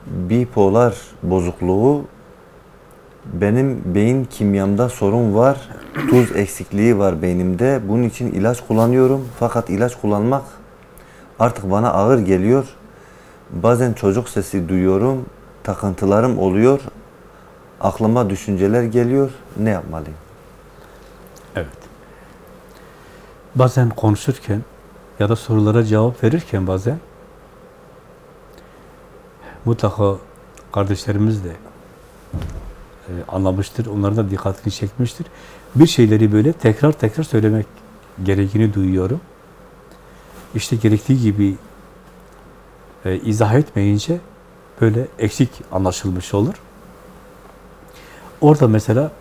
Bipolar bozukluğu. Benim beyin kimyamda sorun var. Tuz eksikliği var beynimde. Bunun için ilaç kullanıyorum. Fakat ilaç kullanmak artık bana ağır geliyor. Bazen çocuk sesi duyuyorum. Takıntılarım oluyor. Aklıma düşünceler geliyor. Ne yapmalıyım? Evet. Bazen konuşurken ya da sorulara cevap verirken bazen mutlaka kardeşlerimiz de e, anlamıştır. Onların da dikkatini çekmiştir. Bir şeyleri böyle tekrar tekrar söylemek gerektiğini duyuyorum. İşte gerektiği gibi e, izah etmeyince böyle eksik anlaşılmış olur. Orada mesela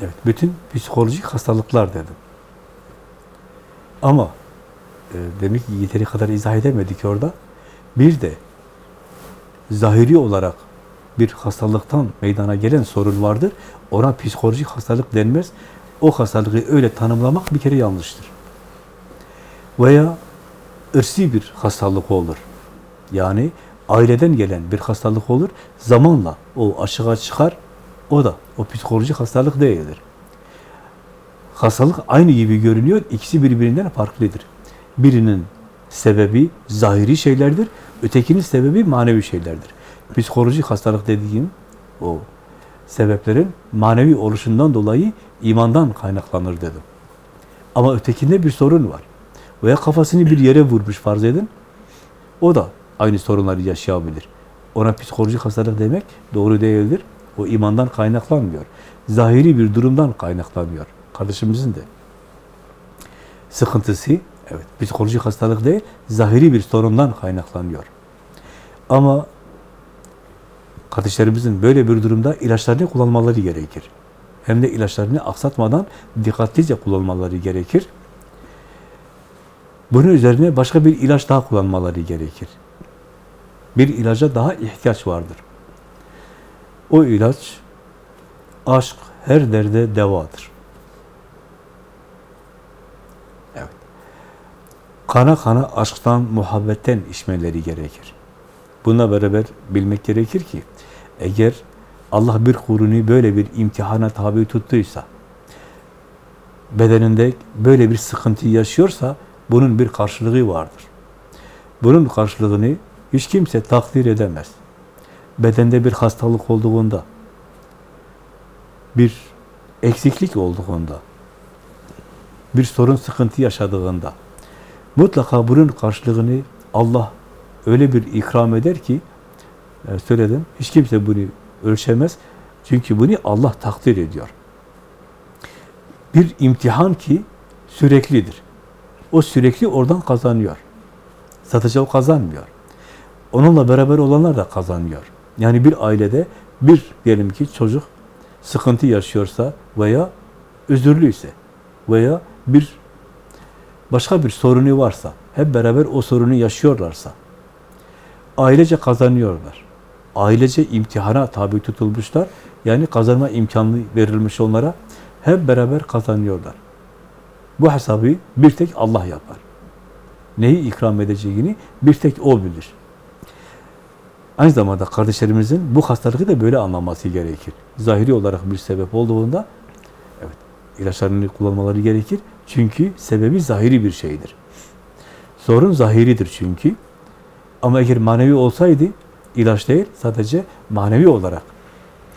evet bütün psikolojik hastalıklar dedim. Ama e, demek ki yeteri kadar izah edemedik orada. Bir de zahiri olarak bir hastalıktan meydana gelen sorun vardır. Ona psikolojik hastalık denmez. O hastalığı öyle tanımlamak bir kere yanlıştır. Veya ırsi bir hastalık olur. Yani aileden gelen bir hastalık olur. Zamanla o aşığa çıkar. O da o psikolojik hastalık değildir. Hastalık aynı gibi görünüyor. İkisi birbirinden farklıdır. Birinin sebebi zahiri şeylerdir. Ötekinin sebebi manevi şeylerdir. Psikolojik hastalık dediğim o sebeplerin manevi oluşundan dolayı imandan kaynaklanır dedim. Ama ötekinde bir sorun var. Veya kafasını bir yere vurmuş farz edin. O da aynı sorunları yaşayabilir. Ona psikolojik hastalık demek doğru değildir. O imandan kaynaklanmıyor. Zahiri bir durumdan kaynaklanıyor. Kardeşimizin de sıkıntısı, evet psikolojik hastalık değil, zahiri bir sorundan kaynaklanıyor. Ama kardeşlerimizin böyle bir durumda ilaçlarını kullanmaları gerekir. Hem de ilaçlarını aksatmadan dikkatlice kullanmaları gerekir. Bunun üzerine başka bir ilaç daha kullanmaları gerekir. Bir ilaca daha ihtiyaç vardır. O ilaç, aşk her derde devadır. Kana kana aşktan, muhabbetten içmeleri gerekir. Bununla beraber bilmek gerekir ki, eğer Allah bir kulunu böyle bir imtihana tabi tuttuysa, bedeninde böyle bir sıkıntı yaşıyorsa, bunun bir karşılığı vardır. Bunun karşılığını hiç kimse takdir edemez. Bedende bir hastalık olduğunda, bir eksiklik olduğunda, bir sorun, sıkıntı yaşadığında, mutlaka bunun karşılığını Allah öyle bir ikram eder ki, e, söyledim, hiç kimse bunu ölçemez. Çünkü bunu Allah takdir ediyor. Bir imtihan ki süreklidir. O sürekli oradan kazanıyor. Sadece o kazanmıyor. Onunla beraber olanlar da kazanıyor. Yani bir ailede bir diyelim ki çocuk sıkıntı yaşıyorsa veya özürlüyse veya bir başka bir sorunu varsa, hep beraber o sorunu yaşıyorlarsa, ailece kazanıyorlar. Ailece imtihana tabi tutulmuşlar. Yani kazanma imkanı verilmiş onlara. Hep beraber kazanıyorlar. Bu hesabı bir tek Allah yapar. Neyi ikram edeceğini bir tek O bilir. Aynı zamanda kardeşlerimizin bu hastalığı da böyle anlaması gerekir. Zahiri olarak bir sebep olduğunda evet ilaçlarını kullanmaları gerekir. Çünkü sebebi zahiri bir şeydir. Sorun zahiridir çünkü. Ama eğer manevi olsaydı ilaç değil sadece manevi olarak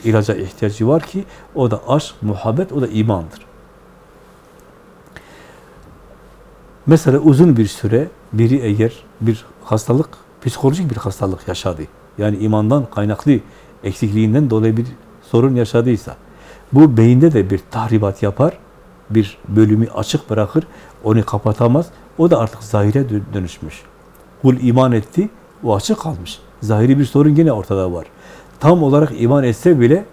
ilaca ihtiyacı var ki o da aşk, muhabbet, o da imandır. Mesela uzun bir süre biri eğer bir hastalık, psikolojik bir hastalık yaşadı. Yani imandan kaynaklı eksikliğinden dolayı bir sorun yaşadıysa bu beyinde de bir tahribat yapar, bir bölümü açık bırakır, onu kapatamaz. O da artık zahire dö- dönüşmüş. Kul iman etti, o açık kalmış. Zahiri bir sorun yine ortada var. Tam olarak iman etse bile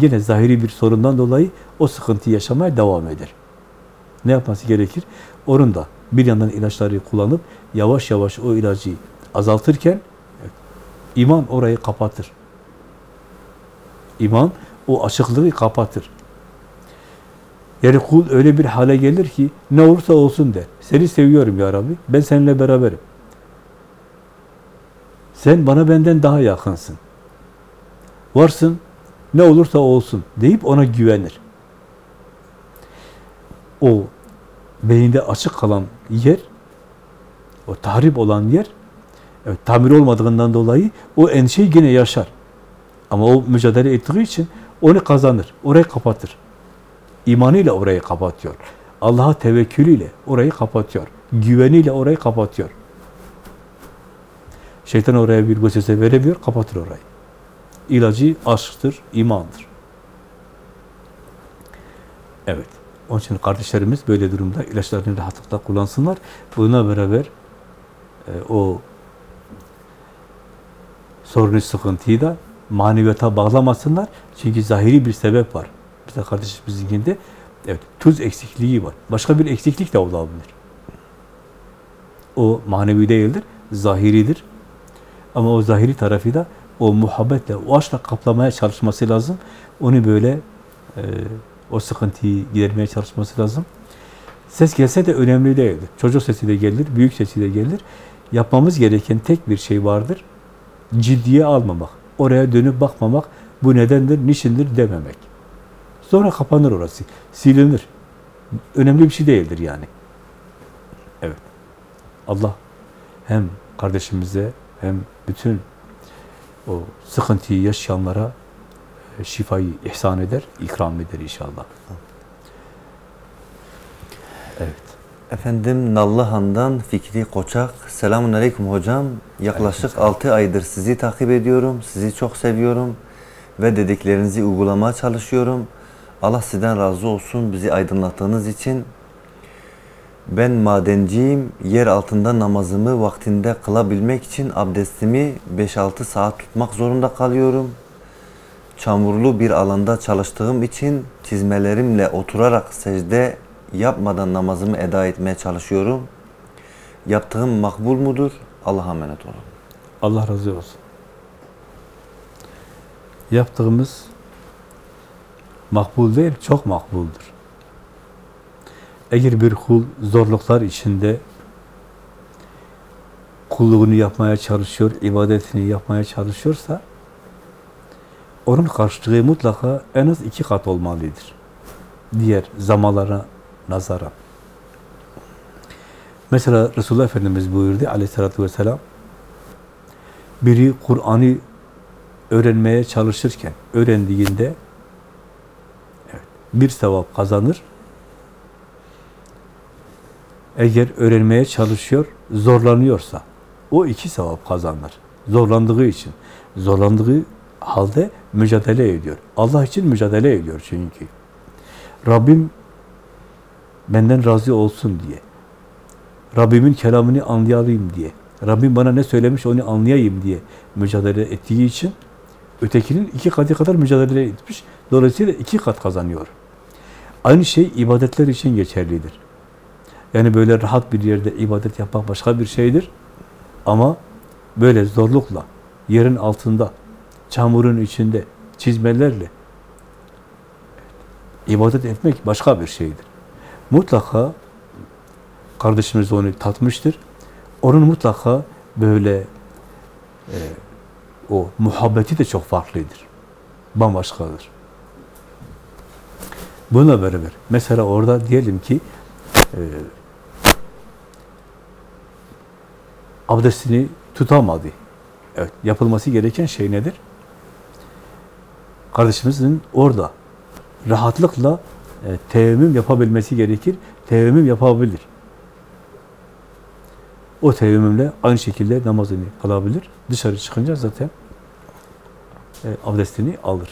yine zahiri bir sorundan dolayı o sıkıntı yaşamaya devam eder. Ne yapması gerekir? Onun da bir yandan ilaçları kullanıp yavaş yavaş o ilacı azaltırken iman orayı kapatır. İman o açıklığı kapatır. Yani kul öyle bir hale gelir ki ne olursa olsun der. Seni seviyorum ya Rabbi. Ben seninle beraberim. Sen bana benden daha yakınsın. Varsın ne olursa olsun deyip ona güvenir. O beyinde açık kalan yer, o tahrip olan yer, evet, tamir olmadığından dolayı o endişeyi yine yaşar. Ama o mücadele ettiği için onu kazanır, orayı kapatır. İmanıyla orayı kapatıyor. Allah'a tevekkülüyle orayı kapatıyor. Güveniyle orayı kapatıyor. Şeytan oraya bir vesvese veremiyor, kapatır orayı. İlacı aşktır, imandır. Evet. Onun için kardeşlerimiz böyle durumda ilaçlarını rahatlıkla kullansınlar. Buna beraber e, o sorunu, sıkıntıyı da maneviyata bağlamasınlar. Çünkü zahiri bir sebep var. Mesela kardeşimizinkinde evet, tuz eksikliği var. Başka bir eksiklik de olabilir. O manevi değildir, zahiridir. Ama o zahiri tarafı da o muhabbetle, o aşkla kaplamaya çalışması lazım. Onu böyle e, o sıkıntıyı gidermeye çalışması lazım. Ses gelse de önemli değildir. Çocuk sesi de gelir, büyük sesi de gelir. Yapmamız gereken tek bir şey vardır. Ciddiye almamak. Oraya dönüp bakmamak. Bu nedendir, niçindir dememek. Sonra kapanır orası. Silinir. Önemli bir şey değildir yani. Evet. Allah hem kardeşimize hem bütün o sıkıntıyı yaşayanlara e, şifayı ihsan eder, ikram eder inşallah. Evet. Efendim Nallıhan'dan Fikri Koçak. Selamun Aleyküm hocam. Yaklaşık 6 aydır sizi takip ediyorum. Sizi çok seviyorum. Ve dediklerinizi uygulamaya çalışıyorum. Allah sizden razı olsun bizi aydınlattığınız için. Ben madenciyim. Yer altında namazımı vaktinde kılabilmek için abdestimi 5-6 saat tutmak zorunda kalıyorum. Çamurlu bir alanda çalıştığım için çizmelerimle oturarak secde yapmadan namazımı eda etmeye çalışıyorum. Yaptığım makbul mudur? Allah'a emanet olun. Allah razı olsun. Yaptığımız makbul değil, çok makbuldur. Eğer bir kul zorluklar içinde kulluğunu yapmaya çalışıyor, ibadetini yapmaya çalışıyorsa onun karşılığı mutlaka en az iki kat olmalıdır. Diğer zamanlara nazaran. Mesela Resulullah Efendimiz buyurdu aleyhissalatü vesselam biri Kur'an'ı öğrenmeye çalışırken, öğrendiğinde bir sevap kazanır. Eğer öğrenmeye çalışıyor, zorlanıyorsa o iki sevap kazanır. Zorlandığı için. Zorlandığı halde mücadele ediyor. Allah için mücadele ediyor çünkü. Rabbim benden razı olsun diye. Rabbimin kelamını anlayayım diye. Rabbim bana ne söylemiş onu anlayayım diye mücadele ettiği için ötekinin iki katı kadar mücadele etmiş. Dolayısıyla iki kat kazanıyor. Aynı şey ibadetler için geçerlidir. Yani böyle rahat bir yerde ibadet yapmak başka bir şeydir. Ama böyle zorlukla, yerin altında, çamurun içinde, çizmelerle ibadet etmek başka bir şeydir. Mutlaka kardeşimiz onu tatmıştır. Onun mutlaka böyle e, o muhabbeti de çok farklıdır. Bambaşkadır. Bununla beraber mesela orada diyelim ki e, abdestini tutamadı. Evet, yapılması gereken şey nedir? Kardeşimizin orada rahatlıkla e, teyemmüm yapabilmesi gerekir. Teyemmüm yapabilir. O teyemmümle aynı şekilde namazını kılabilir. Dışarı çıkınca zaten e, abdestini alır.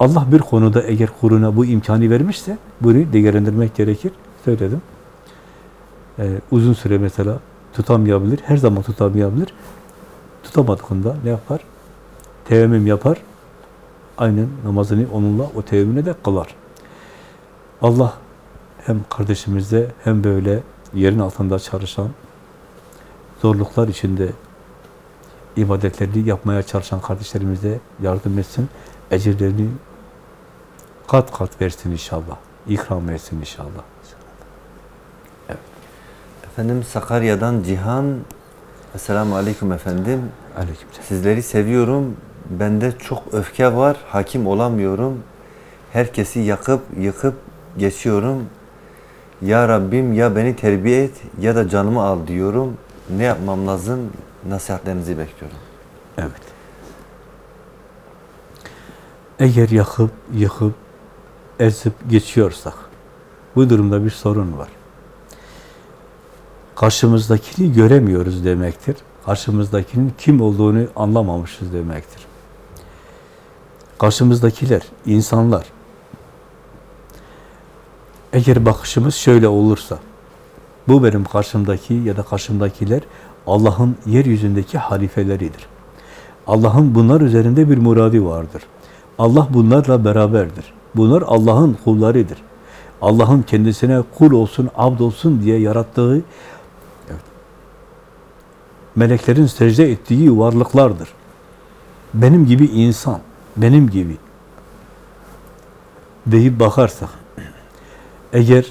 Allah bir konuda eğer kuruna bu imkanı vermişse bunu değerlendirmek gerekir. Söyledim. Ee, uzun süre mesela tutamayabilir, her zaman tutamayabilir. Tutamadığında ne yapar? Teyemmüm yapar. Aynen namazını onunla, o teyemmüne de kılar. Allah hem kardeşimize hem böyle yerin altında çalışan, zorluklar içinde ibadetlerini yapmaya çalışan kardeşlerimize yardım etsin. Ecirlerini kat kat versin inşallah. İkram etsin inşallah. Efendim Sakarya'dan Cihan. Esselamu Aleyküm efendim. Aleykümselam. Sizleri seviyorum. Bende çok öfke var. Hakim olamıyorum. Herkesi yakıp yıkıp geçiyorum. Ya Rabbim ya beni terbiye et ya da canımı al diyorum. Ne yapmam lazım? Nasihatlerinizi bekliyorum. Evet. Eğer yakıp, yıkıp, ezip geçiyorsak, bu durumda bir sorun var. Karşımızdakini göremiyoruz demektir. Karşımızdakinin kim olduğunu anlamamışız demektir. Karşımızdakiler, insanlar, eğer bakışımız şöyle olursa, bu benim karşımdaki ya da karşımdakiler Allah'ın yeryüzündeki halifeleridir. Allah'ın bunlar üzerinde bir muradi vardır. Allah bunlarla beraberdir. Bunlar Allah'ın kullarıdır. Allah'ın kendisine kul olsun, abd olsun diye yarattığı evet, meleklerin secde ettiği varlıklardır. Benim gibi insan, benim gibi deyip bakarsak, eğer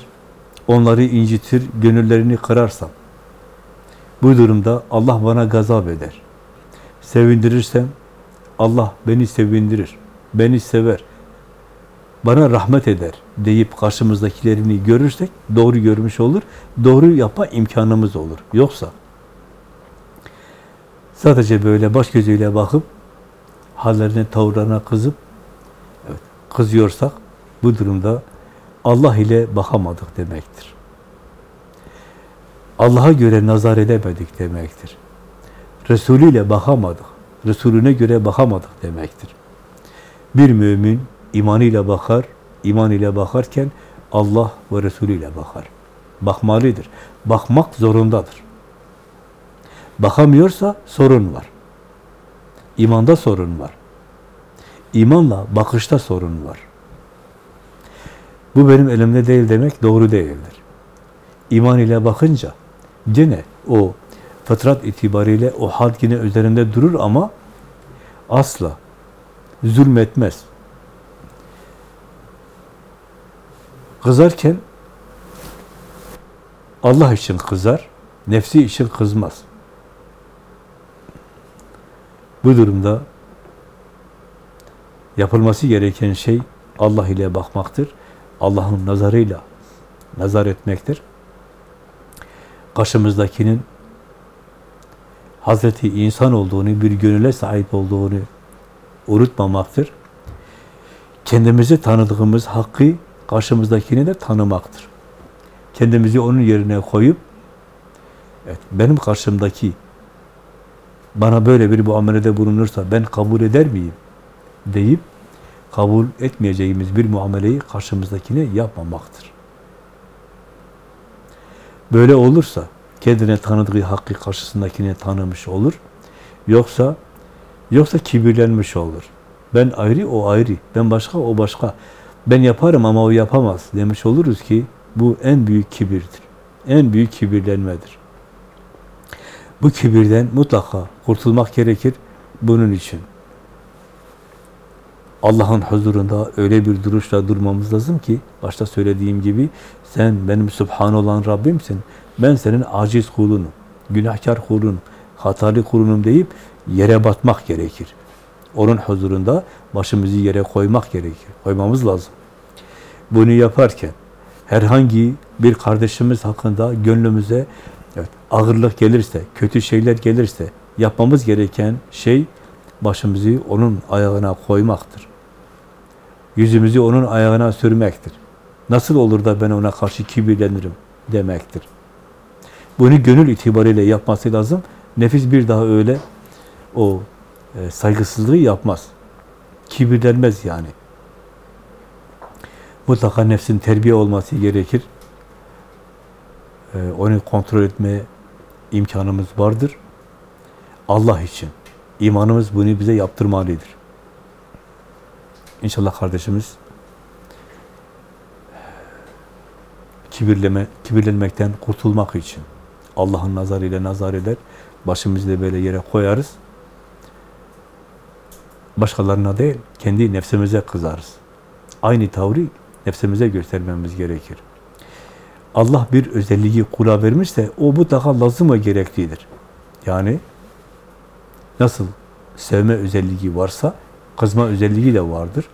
onları incitir, gönüllerini kırarsam, bu durumda Allah bana gazap eder. Sevindirirsem Allah beni sevindirir, beni sever, bana rahmet eder deyip karşımızdakilerini görürsek doğru görmüş olur, doğru yapma imkanımız olur. Yoksa sadece böyle baş gözüyle bakıp hallerine, tavırlarına kızıp evet, kızıyorsak bu durumda Allah ile bakamadık demektir. Allah'a göre nazar edemedik demektir. Resulü ile bakamadık. Resulüne göre bakamadık demektir. Bir mümin imanıyla bakar, iman ile bakarken Allah ve Resulü ile bakar. Bakmalıdır. Bakmak zorundadır. Bakamıyorsa sorun var. İmanda sorun var. İmanla bakışta sorun var. Bu benim elimde değil demek doğru değildir. İman ile bakınca gene o fıtrat itibariyle o had yine üzerinde durur ama asla zulmetmez. Kızarken Allah için kızar, nefsi için kızmaz. Bu durumda yapılması gereken şey Allah ile bakmaktır. Allah'ın nazarıyla nazar etmektir. Karşımızdakinin Hazreti insan olduğunu, bir gönüle sahip olduğunu unutmamaktır. Kendimizi tanıdığımız hakkı karşımızdakini de tanımaktır. Kendimizi onun yerine koyup evet, benim karşımdaki bana böyle bir muamelede bulunursa ben kabul eder miyim? deyip kabul etmeyeceğimiz bir muameleyi karşımızdakine yapmamaktır. Böyle olursa kendine tanıdığı hakkı karşısındakine tanımış olur. Yoksa yoksa kibirlenmiş olur. Ben ayrı, o ayrı. Ben başka, o başka. Ben yaparım ama o yapamaz demiş oluruz ki bu en büyük kibirdir. En büyük kibirlenmedir. Bu kibirden mutlaka kurtulmak gerekir. Bunun için Allah'ın huzurunda öyle bir duruşla durmamız lazım ki, başta söylediğim gibi, sen benim Sübhan olan Rabbimsin, ben senin aciz kulunum, günahkar kulunum, hatalı kulunum deyip yere batmak gerekir. Onun huzurunda başımızı yere koymak gerekir, koymamız lazım. Bunu yaparken herhangi bir kardeşimiz hakkında gönlümüze evet, ağırlık gelirse, kötü şeyler gelirse yapmamız gereken şey başımızı onun ayağına koymaktır. Yüzümüzü onun ayağına sürmektir. Nasıl olur da ben ona karşı kibirlenirim demektir. Bunu gönül itibariyle yapması lazım. Nefis bir daha öyle o e, saygısızlığı yapmaz. Kibirlenmez yani. Mutlaka nefsin terbiye olması gerekir. E, onu kontrol etmeye imkanımız vardır. Allah için. İmanımız bunu bize yaptırmalıdır. İnşallah kardeşimiz kibirleme, kibirlenmekten kurtulmak için Allah'ın nazarıyla nazar eder. Başımızı da böyle yere koyarız. Başkalarına değil, kendi nefsimize kızarız. Aynı tavrı nefsimize göstermemiz gerekir. Allah bir özelliği kula vermişse o mutlaka lazım ve gereklidir. Yani nasıl sevme özelliği varsa kızma özelliği de vardır.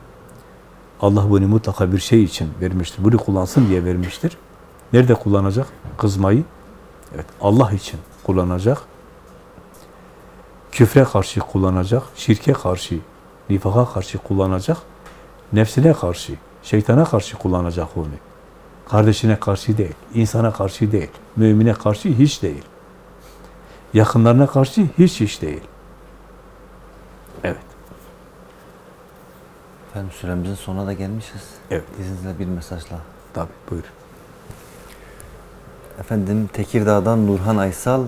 Allah bunu mutlaka bir şey için vermiştir. Bunu kullansın diye vermiştir. Nerede kullanacak? Kızmayı. Evet, Allah için kullanacak. Küfre karşı kullanacak, şirke karşı, nifaka karşı kullanacak, nefsine karşı, şeytana karşı kullanacak onu. Kardeşine karşı değil, insana karşı değil, mümine karşı hiç değil. Yakınlarına karşı hiç hiç değil. Evet. Efendim süremizin sonuna da gelmişiz. Evet. İzninizle bir mesajla. Tabii buyur. Efendim Tekirdağ'dan Nurhan Aysal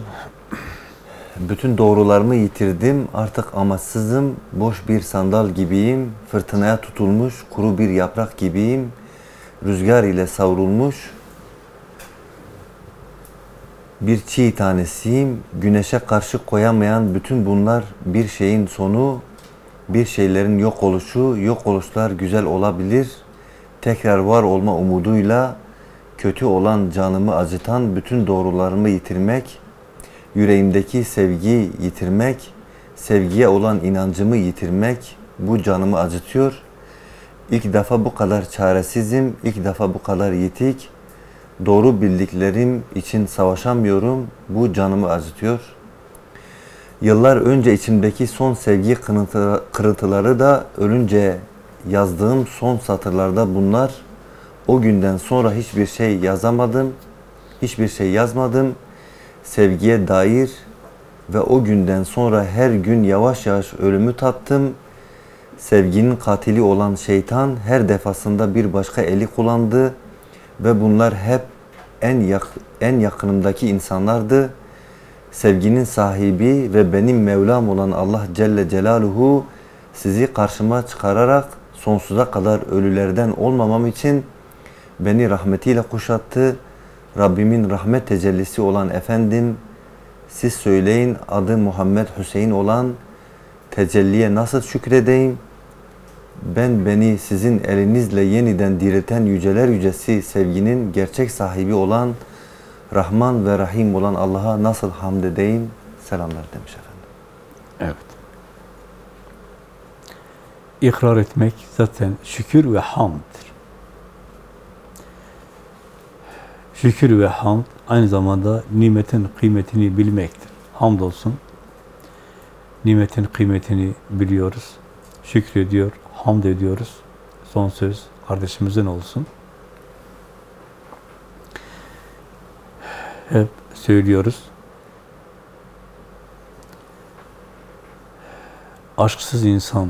bütün doğrularımı yitirdim. Artık amaçsızım. Boş bir sandal gibiyim. Fırtınaya tutulmuş kuru bir yaprak gibiyim. Rüzgar ile savrulmuş bir çiğ tanesiyim. Güneşe karşı koyamayan bütün bunlar bir şeyin sonu. Bir şeylerin yok oluşu, yok oluşlar güzel olabilir. Tekrar var olma umuduyla kötü olan canımı acıtan bütün doğrularımı yitirmek, yüreğimdeki sevgiyi yitirmek, sevgiye olan inancımı yitirmek bu canımı acıtıyor. İlk defa bu kadar çaresizim, ilk defa bu kadar yitik. Doğru bildiklerim için savaşamıyorum. Bu canımı acıtıyor. Yıllar önce içimdeki son sevgi kırıntı- kırıntıları da ölünce yazdığım son satırlarda bunlar. O günden sonra hiçbir şey yazamadım. Hiçbir şey yazmadım. Sevgiye dair ve o günden sonra her gün yavaş yavaş ölümü tattım. Sevginin katili olan şeytan her defasında bir başka eli kullandı ve bunlar hep en yak en yakınımdaki insanlardı. Sevginin sahibi ve benim Mevlam olan Allah Celle Celaluhu sizi karşıma çıkararak sonsuza kadar ölülerden olmamam için beni rahmetiyle kuşattı. Rabbimin rahmet tecellisi olan efendim siz söyleyin adı Muhammed Hüseyin olan tecelliye nasıl şükredeyim? Ben beni sizin elinizle yeniden dirilten yüceler yücesi sevginin gerçek sahibi olan Rahman ve Rahim olan Allah'a nasıl hamd edeyim? Selamlar demiş efendim. Evet. İkrar etmek zaten şükür ve hamddır. Şükür ve hamd aynı zamanda nimetin kıymetini bilmektir. Hamdolsun. Nimetin kıymetini biliyoruz. Şükrediyor, hamd ediyoruz. Son söz kardeşimizin olsun. Hep söylüyoruz. Aşksız insan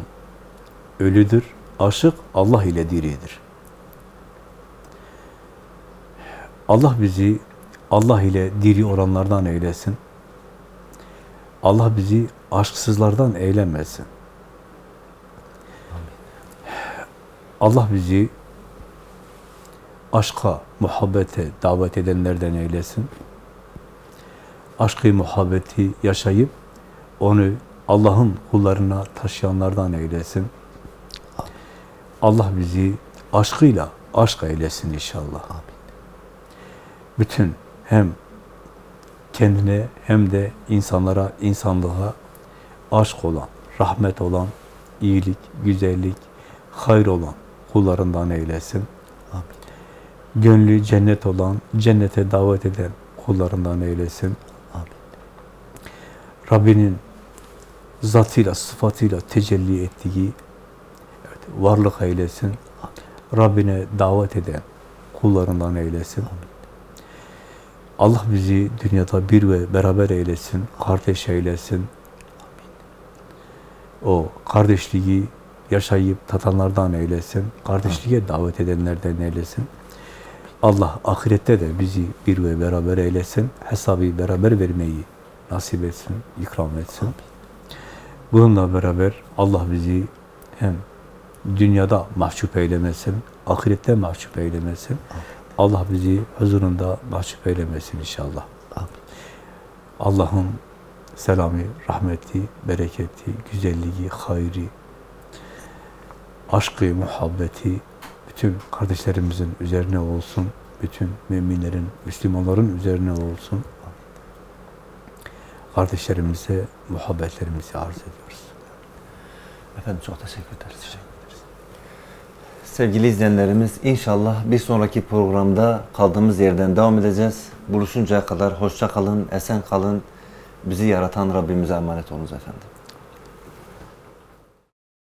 ölüdür. Aşık Allah ile diridir. Allah bizi Allah ile diri olanlardan eylesin. Allah bizi aşksızlardan eylemesin. Allah bizi aşka, muhabbete davet edenlerden eylesin. aşkı muhabbeti yaşayıp onu Allah'ın kullarına taşıyanlardan eylesin. Allah bizi aşkıyla aşk eylesin inşallah. Bütün hem kendine hem de insanlara, insanlığa aşk olan, rahmet olan, iyilik, güzellik, hayır olan kullarından eylesin. Amin. Gönlü cennet olan, cennete davet eden kullarından eylesin. Amin. Rabbinin zatıyla, sıfatıyla tecelli ettiği evet, varlık eylesin. Rabbine davet eden kullarından eylesin. Allah bizi dünyada bir ve beraber eylesin, kardeş eylesin. O kardeşliği yaşayıp tatanlardan eylesin, kardeşliğe davet edenlerden eylesin. Allah ahirette de bizi bir ve beraber eylesin, hesabı beraber vermeyi nasip etsin, ikram etsin. Bununla beraber Allah bizi hem dünyada mahcup eylemesin, ahirette mahcup eylemesin. Allah bizi huzurunda mahcup eylemesin inşallah. Allah'ın selamı, rahmeti, bereketi, güzelliği, hayri, aşkı, muhabbeti bütün kardeşlerimizin üzerine olsun. Bütün müminlerin, Müslümanların üzerine olsun. Kardeşlerimize muhabbetlerimizi arz ediyoruz. Efendim çok teşekkür ederiz. Sevgili izleyenlerimiz inşallah bir sonraki programda kaldığımız yerden devam edeceğiz. Buluşuncaya kadar hoşça kalın, esen kalın. Bizi yaratan Rabbimize emanet olunuz efendim.